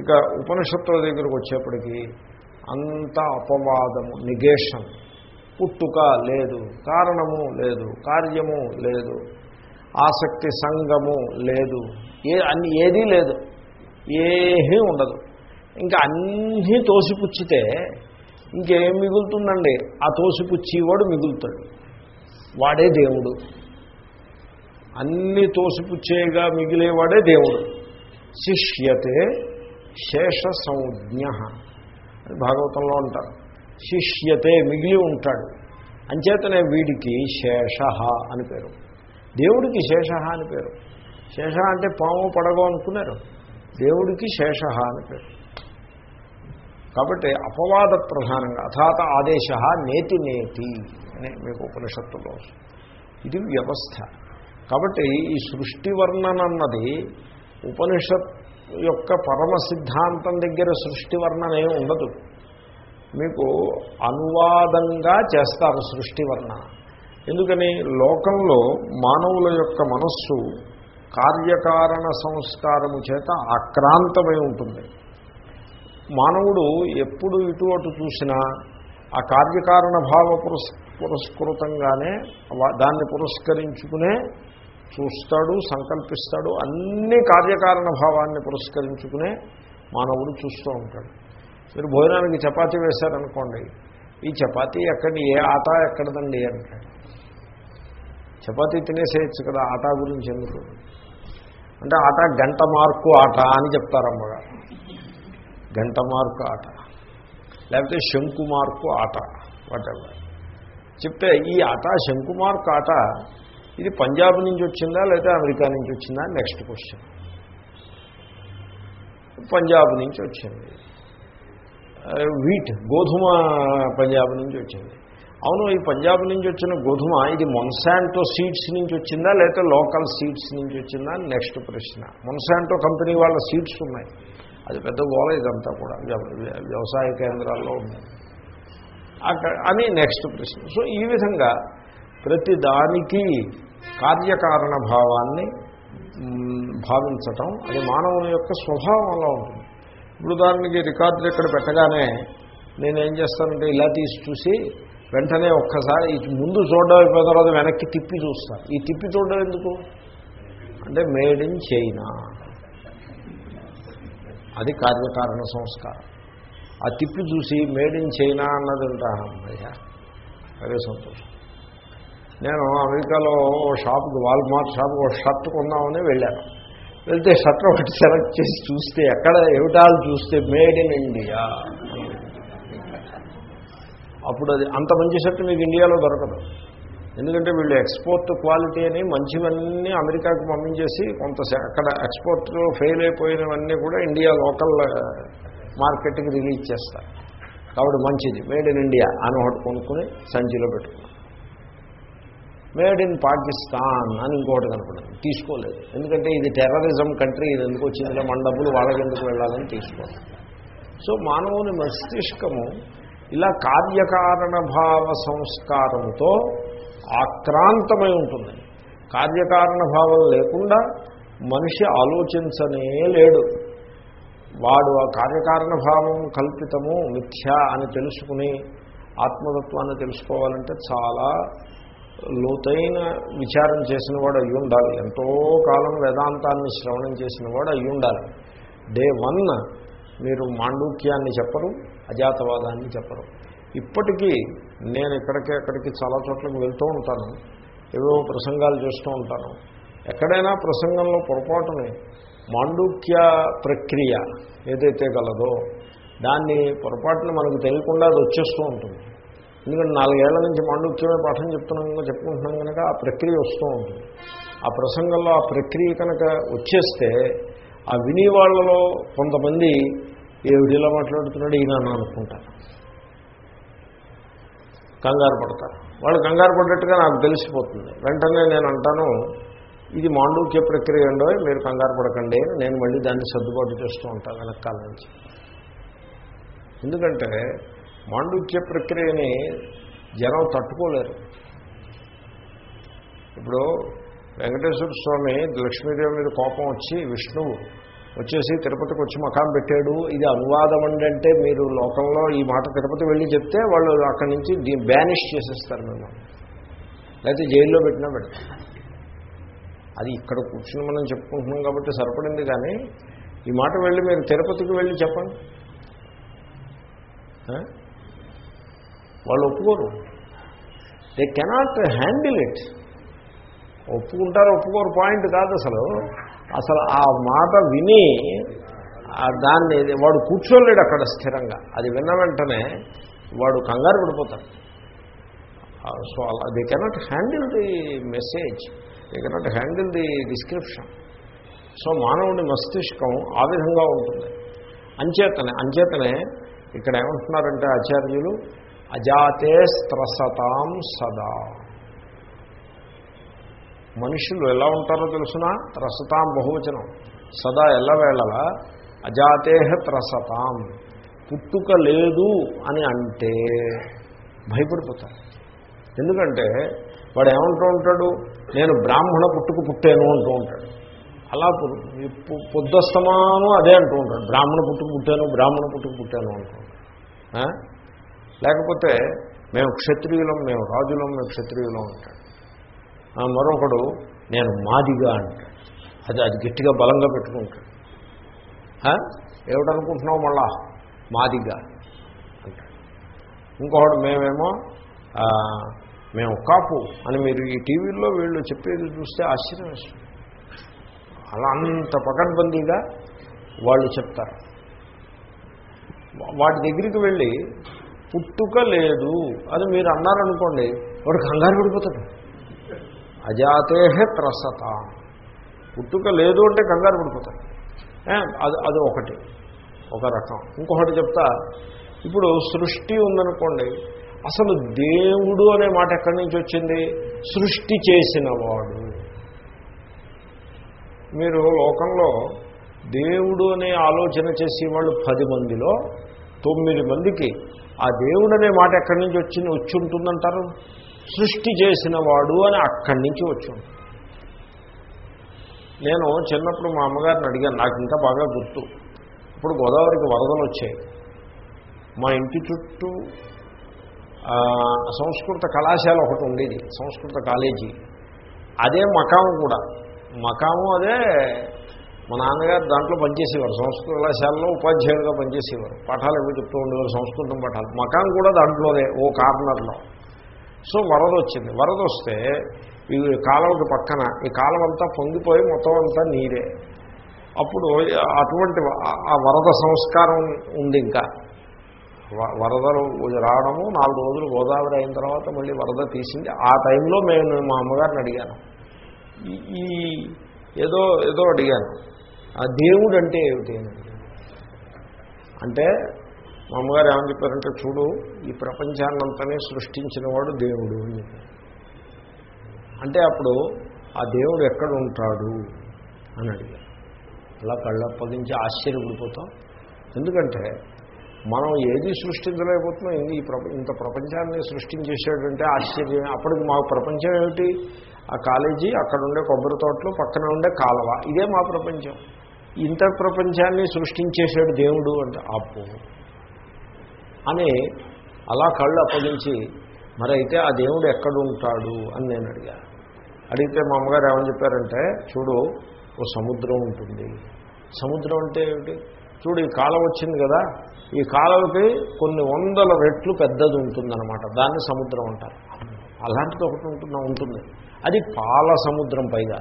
ఇక ఉపనిషత్తుల దగ్గరకు వచ్చేప్పటికీ అంత అపవాదము నిగేషన్. పుట్టుక లేదు కారణము లేదు కార్యము లేదు. ఆసక్తి సంగము లేదు. ఏ అన్ని ఏదీ లేదు. ఏమీ ఉండదు. ఇంకా అన్నీ తోసిపుచ్చితే ఇంకేం మిగులుతుందండి? ఆ తోసిపుచ్చేవాడు మిగులుతాడు. వాడే దేవుడు. అన్ని తోసిపుచ్చేగా మిగిలేవాడే దేవుడు. శిష్యతే శేష సంజ్ఞ అని భాగవతంలో అంటారు. శిష్యతే మిగిలి ఉంటాడు. అంచేతనే వీడికి శేష అని పేరు. దేవుడికి శేష అని పేరు. శేష అంటే పాము పడగో అనుకున్నారు. దేవుడికి శేష అని పేరు. కాబట్టి అపవాద ప్రధానంగా అథాత ఆదేశ నేతి నేతి అని మీకు ఉపనిషత్తులో ఇది వ్యవస్థ. కాబట్టి ఈ సృష్టి వర్ణన అన్నది ఉపనిషత్ యొక్క పరమ సిద్ధాంతం దగ్గర సృష్టి వర్ణన ఏమి ఉండదు. మీకు అనువాదంగా చేస్తారు సృష్టి వర్ణన. ఎందుకని లోకంలో మానవుల యొక్క మనస్సు కార్యకారణ సంస్కారము చేత ఆక్రాంతమై ఉంటుంది. మానవుడు ఎప్పుడు ఇటు అటు చూసినా ఆ కార్యకారణ భావ పురస్ పురస్కృతంగానే దాన్ని పురస్కరించుకునే చూస్తాడు సంకల్పిస్తాడు అన్ని కార్యకారణ భావాన్ని పురస్కరించుకునే మానవుడు చూస్తూ ఉంటాడు. మీరు భోజనానికి చపాతీ వేశారనుకోండి ఈ చపాతీ ఎక్కడి ఏ ఆట ఎక్కడదండి అంటాడు. చపాతీ తినేసేయచ్చు కదా ఆట గురించి ఎందుకు? అంటే ఆట గంట మార్కు ఆట అని చెప్తారమ్మగారు గంట మార్కు ఆట. లేకపోతే శంకు మార్కు ఆట వాటెవర్ చెప్తే ఈ ఆట శంకు మార్కు ఆట ఇది పంజాబ్ నుంచి వచ్చిందా లేదా అమెరికా నుంచి వచ్చిందా నెక్స్ట్ క్వశ్చన్ పంజాబ్ నుంచి వచ్చింది. వీట్ గోధుమ పంజాబ్ నుంచి వచ్చింది. అవును ఈ పంజాబ్ నుంచి వచ్చిన గోధుమ ఇది మొన్సాంటో సీడ్స్ నుంచి వచ్చిందా లేకపోతే లోకల్ సీడ్స్ నుంచి వచ్చిందా? నెక్స్ట్ ప్రశ్న. మొన్సాంటో కంపెనీ వాళ్ళ సీడ్స్ ఉన్నాయి. అది పెద్ద గోల ఇదంతా కూడా వ్యవసాయ కేంద్రాల్లో ఉంది. అక్కడ అని నెక్స్ట్ ప్రశ్న. సో ఈ విధంగా ప్రతి దానికి కార్యకారణ భావాన్ని భావించటం అది మానవుని యొక్క స్వభావంలో ఉంటుంది. ఇప్పుడు దానికి రికార్డులు ఇక్కడ పెట్టగానే నేనేం చేస్తానంటే ఇలా తీసి చూసి వెంటనే ఒక్కసారి ముందు చూడడం అయిపోయిన తర్వాత వెనక్కి తిప్పి చూస్తాను ఈ తిప్పి చూడడం ఎందుకు? అంటే మేడ్ ఇన్ చైనా. అది కార్యకారణ సంస్కారం. ఆ తిప్పి చూసి మేడ్ ఇన్ చైనా అన్నది ఉంటాను అదే సంతోషం. నేను అమెరికాలో ఓ షాప్కి వాల్మార్ట్ షాప్ ఒక షర్ట్ కొందామని వెళ్ళాను. వెళ్తే షర్ట్ ఒకటి సెలెక్ట్ చేసి చూస్తే ఎక్కడ? ఏమిటాలు చూస్తే మేడ్ ఇన్ ఇండియా. అప్పుడు అది అంత మంచి షర్ట్ మీకు ఇండియాలో దొరకదు. ఎందుకంటే వీళ్ళు ఎక్స్పోర్ట్ క్వాలిటీ అని మంచివన్నీ అమెరికాకు పంపించేసి కొంత అక్కడ ఎక్స్పోర్ట్లో ఫెయిల్ అయిపోయినవన్నీ కూడా ఇండియా లోకల్ మార్కెట్కి రిలీజ్ చేస్తారు. కాబట్టి మంచిది. మేడ్ ఇన్ ఇండియా అని ఒకటి కొనుక్కుని సంచిలో పెట్టుకున్నాం మేడ్ ఇన్ పాకిస్తాన్ అని ఇంకోటి కనపడింది తీసుకోలేదు. ఎందుకంటే ఇది టెర్రరిజం కంట్రీ ఇది ఎందుకు వచ్చిందిలే మన డబ్బులు వాళ్ళకి ఎందుకు వెళ్ళాలని తీసుకోలేదు. సో మానవుని మస్తిష్కము ఇలా కార్యకారణ భావ సంస్కారంతో ఆక్రాంతమై ఉంటుంది. కార్యకారణ భావం లేకుండా మనిషి ఆలోచించనే లేడు. వాడు ఆ కార్యకారణ భావం కల్పితము మిథ్య అని తెలుసుకుని ఆత్మతత్వాన్ని తెలుసుకోవాలంటే చాలా లోతైన విచారం చేసిన వాడు అయ్యి ఉండాలి. ఎంతో కాలం వేదాంతాన్ని శ్రవణం చేసిన వాడు అయ్యి ఉండాలి. డే వన్ మీరు మాండూక్యాన్ని చెప్పరు అజాతవాదాన్ని చెప్పరు. ఇప్పటికీ నేను ఇక్కడికి అక్కడికి చాలా చోట్లకి వెళ్తూ ఉంటాను ఏవేవో ప్రసంగాలు చేస్తూ ఉంటాను. ఎక్కడైనా ప్రసంగంలో పొరపాటుని మాండూక్య ప్రక్రియ ఏదైతే గలదో దాన్ని పొరపాటున మనకు తెలియకుండా అది వచ్చేస్తూ ఉంటుంది. ఎందుకంటే నాలుగేళ్ళ నుంచి మాండూక్యమే పాఠం చెప్తున్నాం చెప్పుకుంటున్నాం కనుక ఆ ప్రక్రియ వస్తూ ఉంటుంది. ఆ ప్రసంగంలో ఆ ప్రక్రియ కనుక వచ్చేస్తే ఆ విని వాళ్ళలో కొంతమంది ఏవిడిలా మాట్లాడుతున్నాడు ఈయన అని అనుకుంటారు. కంగారు పడతారు. వాళ్ళు కంగారు పడ్డట్టుగా నాకు తెలిసిపోతుంది. వెంటనే నేను అంటాను ఇది మాండూక్య ప్రక్రియ ఉండో మీరు కంగారు పడకండి నేను మళ్ళీ దాన్ని సర్దుబాటు చేస్తూ ఉంటాను వెనకాల నుంచి. ఎందుకంటే మాండూక్య ప్రక్రియని జనం తట్టుకోలేరు. ఇప్పుడు వెంకటేశ్వర స్వామి లక్ష్మీదేవి మీద కోపం వచ్చి విష్ణువు వచ్చేసి తిరుపతికి వచ్చి మకాం పెట్టాడు. ఇది అనువాదం అంటే మీరు లోకంలో ఈ మాట తిరుపతి వెళ్ళి చెప్తే వాళ్ళు అక్కడి నుంచి బ్యానిష్ చేసేస్తారు మిమ్మల్ని లేకపోతే జైల్లో పెట్టినా పెడతారు. అది ఇక్కడ కూర్చుని మనం చెప్పుకుంటున్నాం కాబట్టి సరిపడింది కానీ ఈ మాట వెళ్ళి మీరు తిరుపతికి వెళ్ళి చెప్పండి. వాళ్ళు ఒప్పుకోరు. దే కెనాట్ హ్యాండిల్ ఇట్ ఒప్పుకుంటారు ఒప్పుకోరు పాయింట్ కాదు అసలు. అసలు ఆ మాట విని దాన్ని వాడు కూర్చోలేడు అక్కడ స్థిరంగా. అది విన్న వెంటనే వాడు కంగారు పడిపోతాడు. సో అలా they cannot handle the message they cannot handle the description so మానవుడి మస్తిష్కం ఆ విధంగా ఉంటుంది. అంచేతనే అంచేతనే ఇక్కడ ఏమంటున్నారంటే ఆచార్యులు అజాతే స్త్రసతాం సదా. మనుషులు ఎలా ఉంటారో తెలుసునా? త్రసతాం బహువచనం. సదా ఎల్లవేళలా అజాతేహ త్రసతాం. పుట్టుక లేదు అని అంటే భయపడిపోతారు. ఎందుకంటే వాడు ఏమంటూ ఉంటాడు? నేను బ్రాహ్మణ పుట్టుకు పుట్టాను అంటూ ఉంటాడు. అలా పొద్దుస్తమాను అదే అంటూ ఉంటాడు. బ్రాహ్మణ పుట్టుకు పుట్టాను బ్రాహ్మణ పుట్టుకు పుట్టాను అంటూ లేకపోతే మేము క్షత్రియులం మేము రాజులం మేము క్షత్రియులం అంటాడు. మరొకడు నేను మాదిగా అంటాడు. అది అది గట్టిగా బలంగా పెట్టుకుంటాడు. ఏమిటనుకుంటున్నావు మళ్ళా? మాదిగా అంటాడు. ఇంకొకడు మేమేమో మేము కాపు అని మీరు ఈ టీవీల్లో వీళ్ళు చెప్పేది చూస్తే ఆశ్చర్యం వేస్తుంది. అలా అంత పకడ్బందీగా వాళ్ళు చెప్తారు. వాటి దగ్గరికి వెళ్ళి పుట్టుక లేదు అని మీరు అన్నారనుకోండి వాడు కంగారు పడిపోతాడు. అజాతేహ త్రసత పుట్టుక లేదు అంటే కంగారు పడిపోతాడు అది అది ఒకటి ఒక రకం. ఇంకొకటి చెప్తా ఇప్పుడు సృష్టి ఉందనుకోండి అసలు దేవుడు అనే మాట ఎక్కడి నుంచి వచ్చింది? సృష్టి చేసినవాడు. మీరు లోకంలో దేవుడు అనే ఆలోచన చేసేవాళ్ళు పది మందిలో తొమ్మిది మందికి ఆ దేవుడు అనే మాట ఎక్కడి నుంచి వచ్చి వచ్చి ఉంటుందంటారు? సృష్టి చేసిన వాడు అని అక్కడి నుంచి వచ్చి నేను చిన్నప్పుడు మా అమ్మగారిని అడిగాను నాకు ఇంకా బాగా గుర్తు. ఇప్పుడు గోదావరికి వరదలు వచ్చాయి. మా ఇంటి చుట్టూ సంస్కృత కళాశాల ఒకటి ఉండేది సంస్కృత కాలేజీ. అదే మకాము కూడా. మకాము అదే మా నాన్నగారు దాంట్లో పనిచేసేవారు సంస్కృత కళాశాలలో ఉపాధ్యాయులుగా పనిచేసేవారు. పాఠాలు ఏవో చెప్తూ ఉండేవారు సంస్కృతం పాఠాలు. మకాం కూడా దాంట్లోనే ఓ కార్నర్లో. సో వరద వచ్చింది. వరద వస్తే ఈ కాలువకి పక్కన ఈ కాలం అంతా పొంగిపోయి మొత్తం అంతా నీరే. అప్పుడు అటువంటి ఆ వరద సంస్కారం ఉంది ఇంకా. వరదలు రావడము నాలుగు రోజులు గోదావరి అయిన తర్వాత మళ్ళీ వరద తీసింది. ఆ టైంలో మేము మా అమ్మగారిని అడిగాను. ఈ ఏదో ఏదో అడిగాను. ఆ దేవుడు అంటే ఏమిటి అంటే మా అమ్మగారు ఏమని చెప్పారంటే చూడు ఈ ప్రపంచాన్నంతనే సృష్టించిన వాడు దేవుడు అని చెప్పారు. అంటే అప్పుడు ఆ దేవుడు ఎక్కడ ఉంటాడు అని అడిగారు. అలా కళ్ళప్పగించి ఆశ్చర్యపడిపోతాం. ఎందుకంటే మనం ఏది సృష్టించలేకపోతున్నాం ఈ ప్రప ఇంత ప్రపంచాన్ని సృష్టించేసాడంటే ఆశ్చర్యం అప్పటికి మా ప్రపంచం ఏమిటి? ఆ కాలేజీ అక్కడ ఉండే కొబ్బరి తోటలు పక్కన ఉండే కాలువ. ఇదే మా ప్రపంచం. ఇంత ప్రపంచాన్ని సృష్టించేశాడు దేవుడు అంటే అప్పు అని అలా కళ్ళు అప్పగించి మరి అయితే ఆ దేవుడు ఎక్కడుంటాడు? అని నేను అడిగా. అడిగితే మా అమ్మగారు ఏమని చెప్పారంటే చూడు ఓ సముద్రం ఉంటుంది. సముద్రం అంటే ఏమిటి? చూడు ఈ కాలం వచ్చింది కదా ఈ కాలంకి కొన్ని వందల రెట్లు పెద్దది ఉంటుందన్నమాట. దాన్ని సముద్రం అంటారు. అలాంటిది ఒకటి ఉంటుంది? ఉంటుంది. అది పాల సముద్రం పైగా.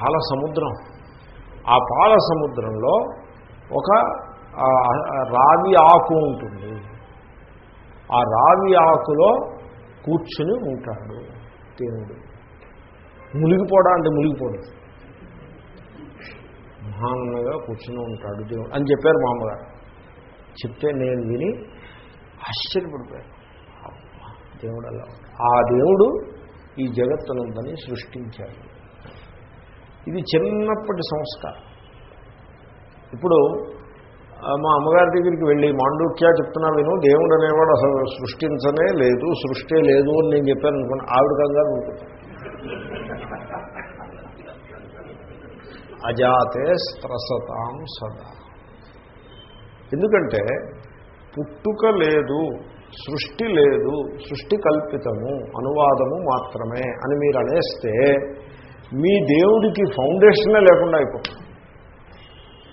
పాల సముద్రం. ఆ పాల సముద్రంలో ఒక రావి ఆకు ఉంటుంది. ఆ రావి ఆకులో కూర్చుని ఉంటాడు దేవుడు. మునిగిపోడా అంటే మునిగిపోడు. మహానంగా కూర్చుని ఉంటాడు దేవుడు అని చెప్పారు మా అమ్మగారు చెప్తే నేను విని ఆశ్చర్యపడిపోయాను. దేవుడు అలా ఆ దేవుడు ఈ జగత్తునందని సృష్టించాడు. ఇది చిన్నప్పటి సంస్కారం. ఇప్పుడు మా అమ్మగారి దగ్గరికి వెళ్ళి మాండూక్యా చెప్తున్నా విను దేవుడు అనేవాడు అసలు సృష్టించనే లేదు సృష్టి లేదు అని నేను చెప్పాను అనుకున్నా ఆవిడ కంగారు అజాతే స్త్రసతాం సదా. ఎందుకంటే పుట్టుక లేదు సృష్టి లేదు సృష్టి కల్పితము అనువాదము మాత్రమే అని మీరు అనేస్తే మీ దేవుడికి ఫౌండేషనే లేకుండా అయిపోతుంది.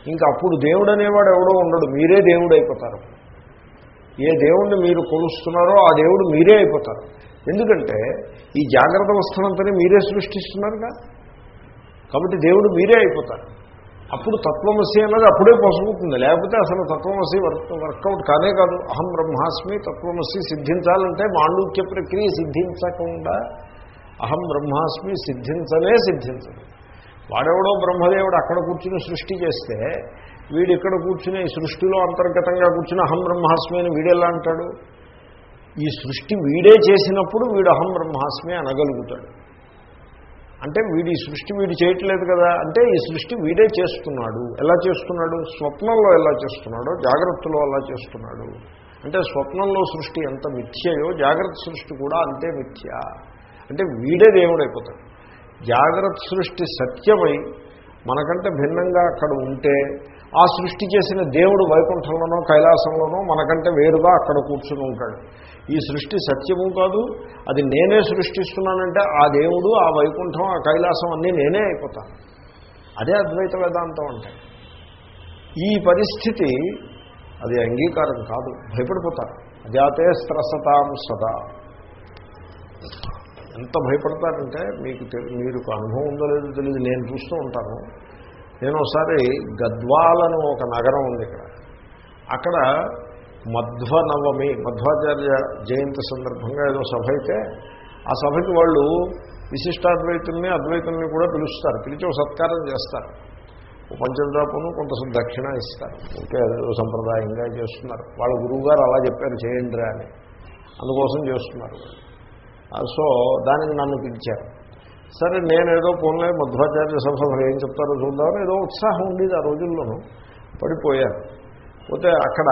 ఇంకా అప్పుడు దేవుడు అనేవాడు ఎవడో ఉండడు మీరే దేవుడు అయిపోతారు. ఏ దేవుణ్ణి మీరు కొలుస్తున్నారో ఆ దేవుడు మీరే అయిపోతారు. ఎందుకంటే ఈ జాగ్రత్త అవస్థనంతనే మీరే సృష్టిస్తున్నారుగా. కాబట్టి దేవుడు మీరే అయిపోతారు. అప్పుడు తత్వమసి అన్నది అప్పుడే పొసగుతుంది లేకపోతే అసలు తత్వమసి వర్క్ వర్కౌట్ కానే కాదు. అహం బ్రహ్మాస్మి తత్వమసి సిద్ధించాలంటే మాండూక్య ప్రక్రియ సిద్ధించకుండా అహం బ్రహ్మాస్మి సిద్ధించలే సిద్ధించదు. వాడెవడో బ్రహ్మదేవుడు అక్కడ కూర్చుని సృష్టి చేస్తే వీడు ఇక్కడ కూర్చుని ఈ సృష్టిలో అంతర్గతంగా కూర్చుని అహం బ్రహ్మాస్మి అని వీడెలా అంటాడు? ఈ సృష్టి వీడే చేసినప్పుడు వీడు అహం బ్రహ్మాస్మి అనగలుగుతాడు. అంటే వీడి సృష్టి వీడు చేయట్లేదు కదా? అంటే ఈ సృష్టి వీడే చేస్తున్నాడు. ఎలా చేస్తున్నాడు? స్వప్నంలో ఎలా చేస్తున్నాడో జాగ్రత్తలో ఎలా చేస్తున్నాడు? అంటే స్వప్నంలో సృష్టి ఎంత మిథ్యయో జాగ్రత్త సృష్టి కూడా అంతే మిథ్య. అంటే వీడే దేవుడైపోతాడు. జాగ్రత్త సృష్టి సత్యమై మనకంటే భిన్నంగా అక్కడ ఉంటే ఆ సృష్టి చేసిన దేవుడు వైకుంఠంలోనో కైలాసంలోనో మనకంటే వేరుగా అక్కడ కూర్చుని ఉంటాడు. ఈ సృష్టి సత్యము కాదు అది నేనే సృష్టిస్తున్నానంటే ఆ దేవుడు ఆ వైకుంఠం ఆ కైలాసం అన్నీ నేనే అయిపోతాను. అదే అద్వైత వేదాంతం అంటే. ఈ పరిస్థితి అది అంగీకారం కాదు భయపడిపోతారు. అజాతే స్త్రసతాం సదా. ఎంత భయపడతారంటే మీకు తెలి- అనుభవం ఉందో లేదో తెలియదు నేను చూస్తూ ఉంటాను. నేను ఒకసారి గద్వాలను ఒక నగరం ఉంది ఇక్కడ. అక్కడ మధ్వనవమి మధ్వాచార్య జయంతి సందర్భంగా ఏదో సభ అయితే ఆ సభకి వాళ్ళు విశిష్టాద్వైతుల్ని అద్వైతుల్ని కూడా పిలుస్తారు. పిలిచి ఒక సత్కారం చేస్తారు. ఓ పంచదాపును కొంత దక్షిణ ఇస్తారు. ఓకే సంప్రదాయంగా చేస్తున్నారు. వాళ్ళ గురువుగారు అలా చెప్పారు చేయండి అని. అందుకోసం చేస్తున్నారు. వాళ్ళు. సో దానికి నన్ను పిలిచారు. సరే నేనేదో పోన్లే మధ్వాచార్య సభ ఏం చెప్తారో చూద్దామని ఏదో ఉత్సాహం ఉండేది ఆ రోజుల్లోనూ. పడిపోయాను. పోతే అక్కడ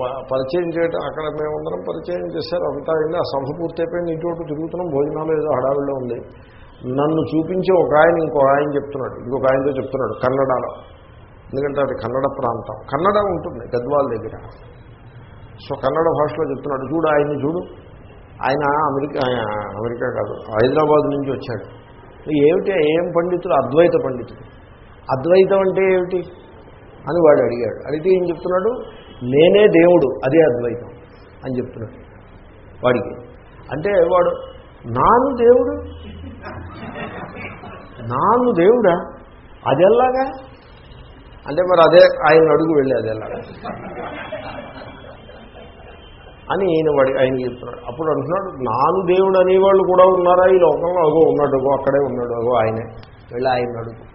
ప- పరిచయం చేయటం అక్కడ మేమందరం పరిచయం చేశారు. అంతా అయింది ఆ సభ పూర్తయిపోయింది. ఇటు అటు తిరుగుతున్నాం. భోజనాలు ఏదో హడావిడిలో ఉంది. నన్ను చూపించి ఒక ఆయన ఇంకో ఆయన చెప్తున్నాడు. ఇంకొక ఆయనతో చెప్తున్నాడు కన్నడలో. ఎందుకంటే అది కన్నడ ప్రాంతం. కన్నడ ఉంటుంది గద్వాల దగ్గర. సో కన్నడ భాషలో చెప్తున్నాడు. చూడు ఆయన్ని చూడు. ఆయన అమెరికా ఆయన అమెరికా కాదు హైదరాబాద్ నుంచి వచ్చాడు. ఏమిటి ఏం పండితుడు? అద్వైత పండితుడు. అద్వైతం అంటే ఏమిటి? అని వాడు అడిగాడు. అడిగితే ఏం చెప్తున్నాడు? నేనే దేవుడు అదే అద్వైతం అని చెప్తున్నాడు వాడికి. అంటే వాడు నాను దేవుడు? నాను దేవుడా? అదెల్లాగా అంటే మరి అదే ఆయన అడుగు వెళ్ళి అదేలాగా? ఎలాగా అని ఈయన వాడి ఆయన చెప్తున్నాడు. అప్పుడు అంటున్నాడు నాను దేవుడు అనేవాళ్ళు కూడా ఉన్నారా? ఈ లోకంలో అగో ఉన్నాడు అగో అక్కడే ఉన్నాడు అగో ఆయనే. వెళ్ళి ఆయన అడుగు.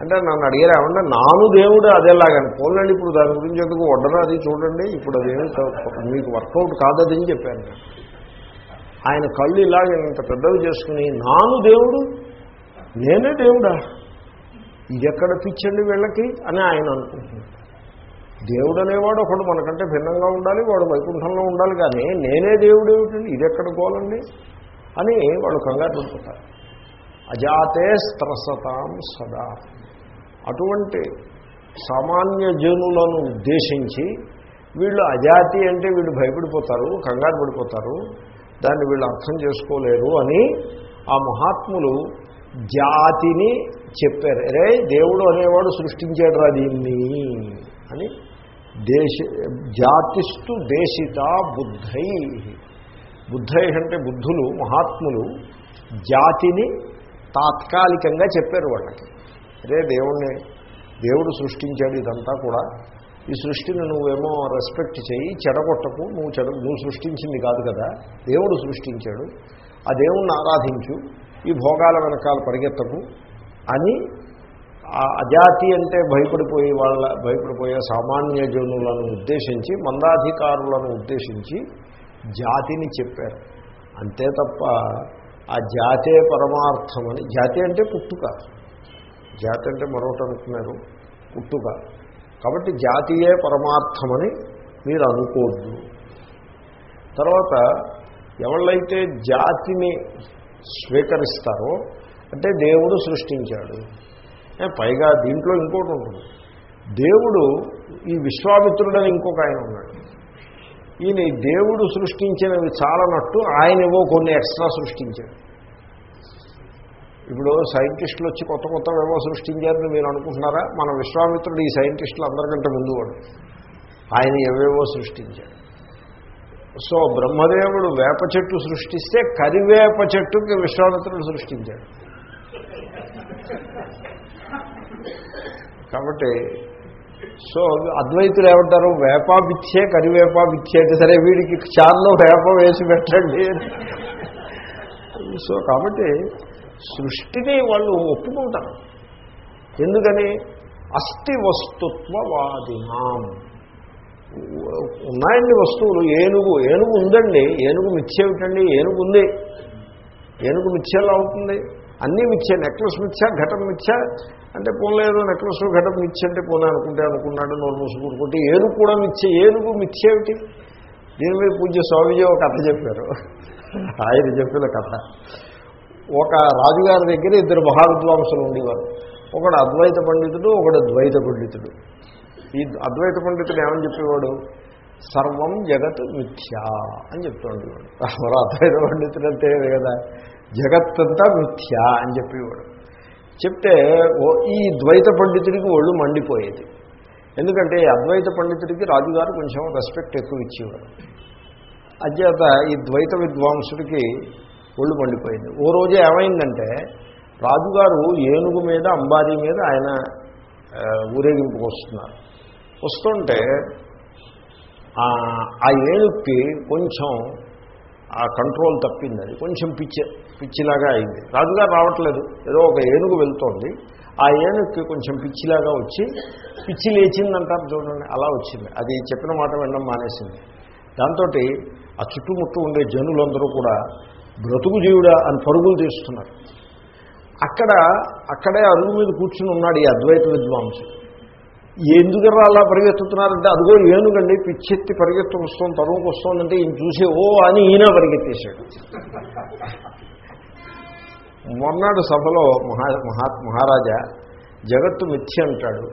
అంటే నన్ను అడిగారు ఏమన్నా నాను దేవుడు అదేలాగని. పోలండి ఇప్పుడు దాని గురించి ఎందుకు వడ్డరా? అది చూడండి ఇప్పుడు అదేమి మీకు వర్కౌట్ కాదని చెప్పాను ఆయన కళ్ళు ఇలాగ ఇంత పెద్దవి చేసుకుని నాను దేవుడు? నేనే దేవుడా? ఇది ఎక్కడ పిచ్చండి వీళ్ళకి? అని ఆయన అనుకుంటున్నాడు. దేవుడు అనేవాడు ఒకడు మనకంటే భిన్నంగా ఉండాలి వాడు వైకుంఠంలో ఉండాలి కానీ నేనే దేవుడు ఏమిటండి ఇది ఎక్కడ పోలండి అని వాళ్ళు కంగారు పడిపోతారు. అజాతే స్త్రసతాం సదా. అటువంటి సామాన్య జనులను ఉద్దేశించి వీళ్ళు అజాతి అంటే వీళ్ళు భయపడిపోతారు కంగారు పడిపోతారు దాన్ని వీళ్ళు అర్థం చేసుకోలేరు అని ఆ మహాత్ములు జాతిని చెప్పారు. అరే దేవుడు అనేవాడు సృష్టించాడు రా దీన్ని అని దేశ జాతిస్తు దేశిత బుద్ధై. బుద్ధై అంటే బుద్ధులు మహాత్ములు. జాతిని తాత్కాలికంగా చెప్పారు వాళ్ళకి. అరే దేవుణ్ణి దేవుడు సృష్టించాడు ఇదంతా కూడా. ఈ సృష్టిని నువ్వేమో రెస్పెక్ట్ చేయి చెడగొట్టకు. నువ్వు చెడ నువ్వు సృష్టించింది కాదు కదా. దేవుడు సృష్టించాడు. ఆ దేవుణ్ణి ఆరాధించు. ఈ భోగాల వెనకాల పరిగెత్తకు అని అజాతి అంటే భయపడిపోయే వాళ్ళ భయపడిపోయే సామాన్య జనులను ఉద్దేశించి మందాధికారులను ఉద్దేశించి జాతిని చెప్పారు. అంతే తప్ప ఆ జాతే పరమార్థమని జాతి అంటే పుట్టుక. జాతి అంటే మరొకటి అనుకున్నారు పుట్టుక. కాబట్టి జాతియే పరమార్థమని మీరు అనుకోవద్దు తర్వాత ఎవళ్ళైతే జాతిని స్వీకరిస్తారో అంటే దేవుడు సృష్టించాడు. పైగా దీంట్లో ఇంకోటి ఉంటుంది. దేవుడు ఈ విశ్వామిత్రుడని ఇంకొక ఆయన ఉన్నాడు. ఈయన ఈ దేవుడు సృష్టించినవి చాలనట్టు ఆయన ఏవో కొన్ని ఎక్స్ట్రా సృష్టించాడు. ఇప్పుడు సైంటిస్టులు వచ్చి కొత్త కొత్త ఏవో సృష్టించారని మీరు అనుకుంటున్నారా? మన విశ్వామిత్రుడు ఈ సైంటిస్టులు అందరికంటే ముందు వాడు ఆయన ఏవేవో సృష్టించాడు. సో బ్రహ్మదేవుడు వేప చెట్టు సృష్టిస్తే కరివేప చెట్టుకి విశ్వామిత్రుడు సృష్టించాడు. కాబట్టి సో అద్వైతులు ఏమంటారు? వేప బిచ్చే కరివేప బిచ్చే అంటే సరే వీడికి చారులో వేప వేసి పెట్టండి. సో కాబట్టి సృష్టిని వాళ్ళు ఒప్పుకుంటారు. ఎందుకని? అస్థి వస్తుత్వవాదినాం. ఉన్నాయండి వస్తువులు. ఏనుగు ఏనుగు ఉందండి. ఏనుగు మిచ్చేమిటండి ఏనుగు ఉంది. ఏనుగు మిచ్చేలా అవుతుంది? అన్నీ మిచ్చే నెక్లెస్ మిచ్చా ఘటం మిచ్చా అంటే పోలేదు నెక్లెస్ ఘటం మిచ్చి అంటే పోనీ అనుకుంటే అనుకున్నాడు నోరు మూసుకుంటుంటే ఏనుగు కూడా మిచ్చే ఏనుగు మిథ్య ఏమిటి దీని మీద పూజ్య స్వామిజీ ఒక కథ చెప్పారు. ఆయన చెప్పిన కథ. ఒక రాజుగారి దగ్గర ఇద్దరు మహావిద్వాంసులు ఉండేవారు. ఒకడు అద్వైత పండితుడు ఒకడు ద్వైత పండితుడు. ఈ అద్వైత పండితుడు ఏమని చెప్పేవాడు? సర్వం జగత్ మిథ్యా అని చెప్తుండేవాడు మరో అద్వైత పండితుడు అంటే కదా? జగత్తంతా మిథ్యా అని చెప్పేవాడు. చెప్తే ఈ ద్వైత పండితుడికి ఒళ్ళు మండిపోయేది. ఎందుకంటే అద్వైత పండితుడికి రాజుగారు కొంచెం రెస్పెక్ట్ ఎక్కువ ఇచ్చేవారు. అధ్యత ఈ ద్వైత విద్వాంసుడికి ఒళ్ళు మండిపోయింది. ఓ రోజు ఏమైందంటే రాజుగారు ఏనుగు మీద అంబారీ మీద ఆయన ఊరేగింపుకు వస్తున్నారు. వస్తుంటే ఆ ఆ ఏనుగుకి కొంచెం ఆ కంట్రోల్ తప్పింది అది. కొంచెం పిచ్చి పిచ్చిలాగా అయింది. రాజుగారు రావట్లేదు. ఏదో ఒక ఏనుగు వెళ్తోంది. ఆ ఏనుగుకి కొంచెం పిచ్చిలాగా వచ్చి పిచ్చి లేచిందంటారు చూడండి. అలా వచ్చింది. అది చెప్పిన మాట వినడం మానేసింది. దాంతో ఆ చుట్టుముట్టు ఉండే జనులందరూ కూడా బ్రతుకు జీవుడా అని పరుగులు తీస్తున్నారు. అక్కడ అక్కడే అరుగు మీద కూర్చుని ఉన్నాడు ఈ అద్వైత విద్వాంసుడు. ఎందుకరా అలా పరిగెత్తుతున్నారంటే అదిగో ఏనుగండి పిచ్చెత్తి పరిగెత్తు వస్తుంది తరువుకు వస్తుందంటే ఈయన చూసే ఓ అని ఈయన పరిగెత్తేశాడు. మొన్నటి సభలో మహా మహా మహారాజా జగత్తు మిథ్య అంటాడు.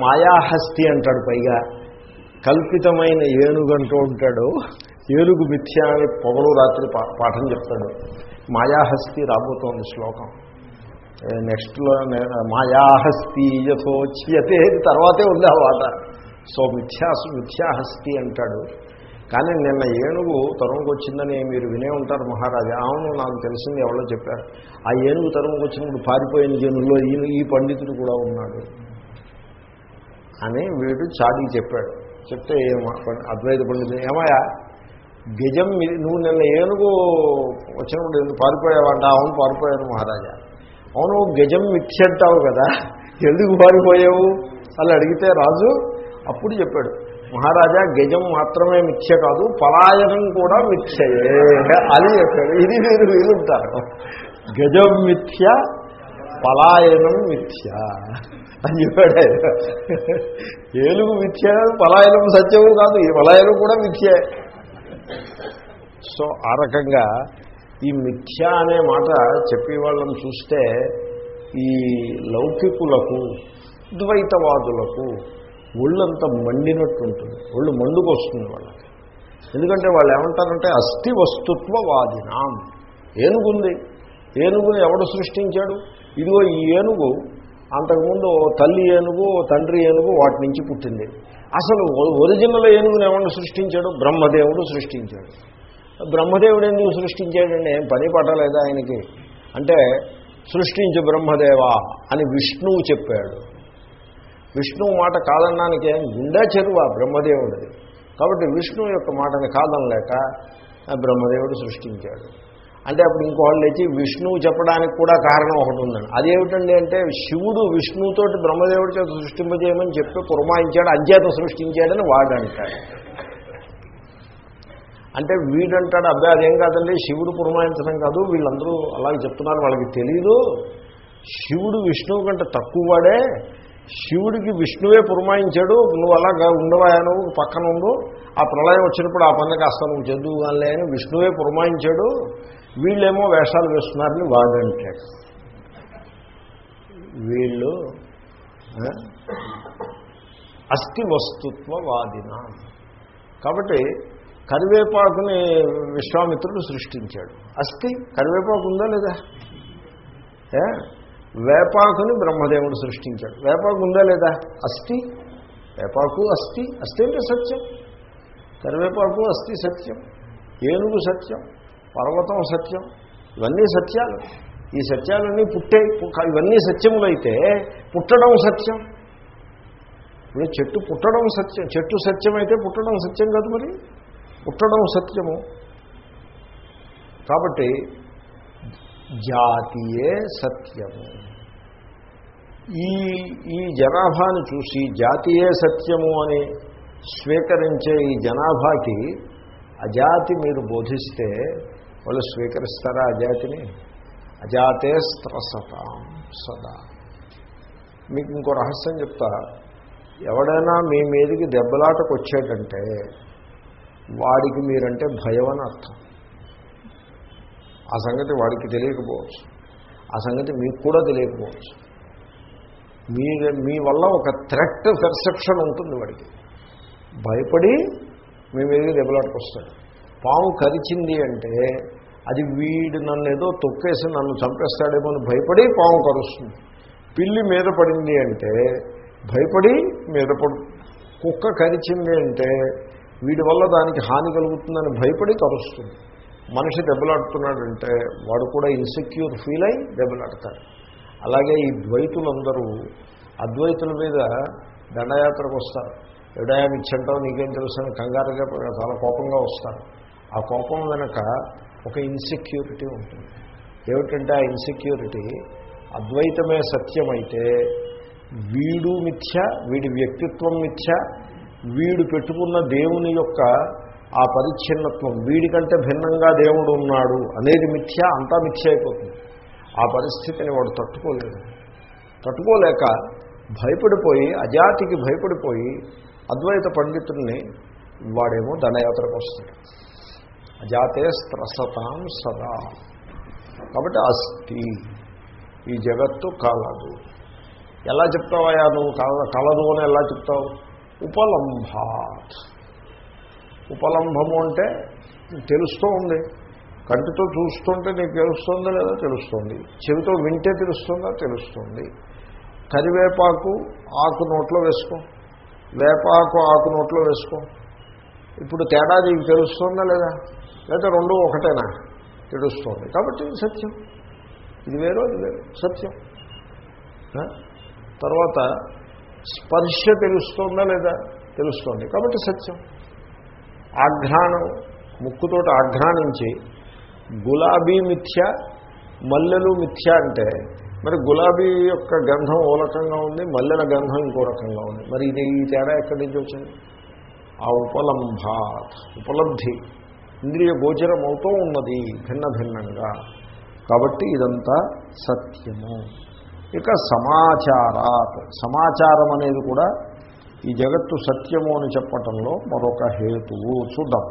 మాయాహస్తి అంటాడు పైగా. కల్పితమైన ఏనుగు అంటూ ఉంటాడు. ఏనుగు మిథ్య అని పొగలు రాత్రి పా- పాఠం చెప్తాడు. మాయాహస్తి రాబోతోంది శ్లోకం. నెక్స్ట్లో మాయాహస్తి యథోచ్యతే తర్వాతే ఉంది ఆ వాట సో మిథ్యా మిథ్యాహస్తి అంటాడు. కానీ నిన్న ఏనుగు తరుముకొచ్చిందని మీరు వినే ఉంటారు మహారాజా. అవును నాకు తెలిసింది ఎవరో చెప్పారు. ఆ ఏనుగు తరుముకొచ్చినప్పుడు పారిపోయిన జనుల్లో ఈ ఈ పండితుడు కూడా ఉన్నాడు అని వీడు చాడీ చెప్పాడు. చెప్తే ఏమ- అద్వైత పండితుడు ఏమయ్యా గజం నువ్వు నిన్న ఏనుగు వచ్చినప్పుడు ఎందుకు పారిపోయావంట. అవును పారిపోయాను మహారాజా. అవును గజం మిథ్యంటావు కదా. ఎందుకు పారిపోయావు? అలా అడిగితే రాజు అప్పుడు చెప్పాడు మహారాజా గజం మాత్రమే మిథ్య కాదు పలాయనం కూడా మిథ్యయే అని చెప్పాడు ఇది మీరు వీలుంటారు గజం మిథ్య పలాయనం మిథ్య. అని చెప్పాడు. ఏలుగు మిథ్య పలాయనం సత్యము కాదు ఈ పలాయనం కూడా మిథ్యే. సో ఆ రకంగా ఈ మిథ్య అనే మాట చెప్పే వాళ్ళని చూస్తే ఈ లౌకికులకు ద్వైతవాదులకు ఒళ్ళంతా మండినట్టు ఉంటుంది ఒళ్ళు మండుకు వస్తుంది వాళ్ళకి. ఎందుకంటే వాళ్ళు ఏమంటారంటే అస్థి వస్తుత్వవాదినాం ఏనుగుంది. ఏనుగుని ఎవడు సృష్టించాడు? ఇదిగో ఈ ఏనుగు అంతకుముందు తల్లి ఏనుగు తండ్రి ఏనుగు వాటి నుంచి పుట్టింది. అసలు ఒ- ఒరిజినల్ ఏనుగుని ఎవడు సృష్టించాడు? బ్రహ్మదేవుడు సృష్టించాడు. బ్రహ్మదేవుడు ఎందుకు సృష్టించాడండి ఏం పని పట్టలేదా ఆయనకి? అంటే సృష్టించు బ్రహ్మదేవా అని విష్ణువు చెప్పాడు. విష్ణువు మాట కాదనడానికి నిండా చెరువు ఆ బ్రహ్మదేవుడిది. కాబట్టి విష్ణువు యొక్క మాటని కాదనలేక ఆ బ్రహ్మదేవుడు సృష్టించాడు. అంటే అప్పుడు ఇంకోళ్ళు లేచి విష్ణువు చెప్పడానికి కూడా కారణం ఒకటి ఉందండి. అదేమిటండి అంటే శివుడు విష్ణువుతోటి బ్రహ్మదేవుడి చేత సృష్టింపజేయమని చెప్పి పురమాయించాడు అధ్యాత సృష్టించాడని వాడంటాడు అంటే వీడంటాడు అబ్బాయి అదేం కాదండి శివుడు పురమాయించడం కాదు వీళ్ళందరూ అలాగే చెప్తున్నారు వాళ్ళకి తెలీదు. శివుడు విష్ణువు కంటే తక్కువ వాడే శివుడికి విష్ణువే పురమాయించాడు నువ్వు అలాగా ఉండవా నువ్వు పక్కన ఉండు. ఆ ప్రళయం వచ్చినప్పుడు ఆ పని కాస్త నువ్వు చదువుగానే కానీ అని విష్ణువే పురమాయించాడు. వీళ్ళేమో వేషాలు వేస్తున్నారని వాడంటాడు. వీళ్ళు ఆ, అస్థి వస్తుత్వవాదిన కాబట్టి కరివేపాకుని విశ్వామిత్రుడు సృష్టించాడు. అస్థి కరివేపాకు ఉందా లేదా? వేపాకుని బ్రహ్మదేవుడు సృష్టించాడు. వేపాకు ఉందా లేదా? అస్థి. వేపాకు అస్థి. అస్థి అంటే సత్యం. కరివేపాకు అస్థి సత్యం. ఏనుగు సత్యం. పర్వతం సత్యం. ఇవన్నీ సత్యాలు. ఈ సత్యాలన్నీ పుట్టే ఇవన్నీ సత్యములైతే పుట్టడం సత్యం. ఇప్పుడు చెట్టు పుట్టడం సత్యం. చెట్టు సత్యమైతే పుట్టడం సత్యం కాదు మరి? పుట్టడం సత్యము. కాబట్టి జాతియే సత్యము. ఈ ఈ జనాభాను చూసి జాతియే సత్యము అని స్వీకరించే ఈ జనాభాకి అజాతి మీరు బోధిస్తే వాళ్ళు స్వీకరిస్తారా అజాతిని అజాతే స్త్రసతాం సదా. మీకు ఇంకో రహస్యం చెప్తా. ఎవడైనా మీ మీదకి దెబ్బలాటకు వచ్చాడంటే వాడికి మీరంటే భయం అని అర్థం. ఆ సంగతి వాడికి తెలియకపోవచ్చు. ఆ సంగతి మీకు కూడా తెలియకపోవచ్చు. మీ మీ వల్ల ఒక థ్రెట్ పెర్సెప్షన్ ఉంటుంది వాడికి. భయపడి మీ మీదకి దెబ్బలాడుకొస్తాడు. పాము కరిచింది అంటే అది వీడు నన్ను ఏదో తొక్కేసి నన్ను చంపేస్తాడేమో అని భయపడి పాము కరుస్తుంది. పిల్లి మీద పడింది అంటే భయపడి మీద పడు కుక్క కరిచింది అంటే వీడి వల్ల దానికి హాని కలుగుతుందని భయపడి కరుస్తుంది. మనిషి దెబ్బలాడుతున్నాడంటే వాడు కూడా ఇన్సెక్యూర్ ఫీల్ అయి దెబ్బలాడతాడు. అలాగే ఈ ద్వైతులందరూ అద్వైతుల మీద దండయాత్రకు వస్తారు. ఎడాయా ఇచ్చంటావు నీకేం తెలుసు కంగారుగా చాలా కోపంగా వస్తారు. ఆ కోపం వెనక ఒక ఇన్సెక్యూరిటీ ఉంటుంది. ఏమిటంటే ఆ ఇన్సెక్యూరిటీ అద్వైతమే సత్యమైతే వీడు మిథ్య వీడి వ్యక్తిత్వం మిథ్య వీడు పెట్టుకున్న దేవుని యొక్క ఆ పరిచ్ఛిన్నత్వం వీడికంటే భిన్నంగా దేవుడు ఉన్నాడు అనేది మిథ్య అంతా మిథ్య అయిపోతుంది. ఆ పరిస్థితిని వాడు తట్టుకోలేడు. తట్టుకోలేక భయపడిపోయి అజాతికి భయపడిపోయి అద్వైత పండితుల్ని వాడేమో దండయాత్రకు వస్తాడు. అజాతే స్త్రసతాం సదా. కాబట్టి అస్థి. ఈ జగత్తు కలదు. ఎలా చెప్తావా నువ్వు? కల కలదు అని ఎలా చెప్తావు? ఉపలంభాత్. ఉపలంభము అంటే తెలుస్తూ ఉంది. కంటితో చూస్తుంటే నీకు తెలుస్తుందో లేదో తెలుస్తుంది. చెవితో వింటే తెలుస్తుందా తెలుస్తుంది. కరివేపాకు ఆకు నోట్లో వేసుకో. వేపాకు ఆకు నోట్లో వేసుకో. ఇప్పుడు తేడా నీకు తెలుస్తుందా లేదా? లేదా రెండు ఒకటేనా? తెలుస్తుంది. కాబట్టి ఇది సత్యం. ఇది వేరు అది వేరు. సత్యం. తర్వాత స్పర్శ తెలుస్తుందా లేదా? తెలుస్తోంది. కాబట్టి సత్యం. ఆఘ్రాణం ముక్కుతోటి ఆఘ్రానించి గులాబీ మిథ్య మల్లెలు మిథ్య అంటే మరి గులాబీ యొక్క గంధం ఓ రకంగా ఉంది మల్లెల గంధం ఇంకో రకంగా ఉంది. మరి ఇది ఈ తేడా ఎక్కడి నుంచి వచ్చింది? ఆ ఉపలంభాత్ ఉపలబ్ధి. ఇంద్రియ గోచరం అవుతూ ఉన్నది భిన్న భిన్నంగా. కాబట్టి ఇదంతా సత్యము. ఇక సమాచారాత్. సమాచారం అనేది కూడా ఈ జగత్తు సత్యము అని చెప్పటంలో మరొక హేతువు. చూద్దాం.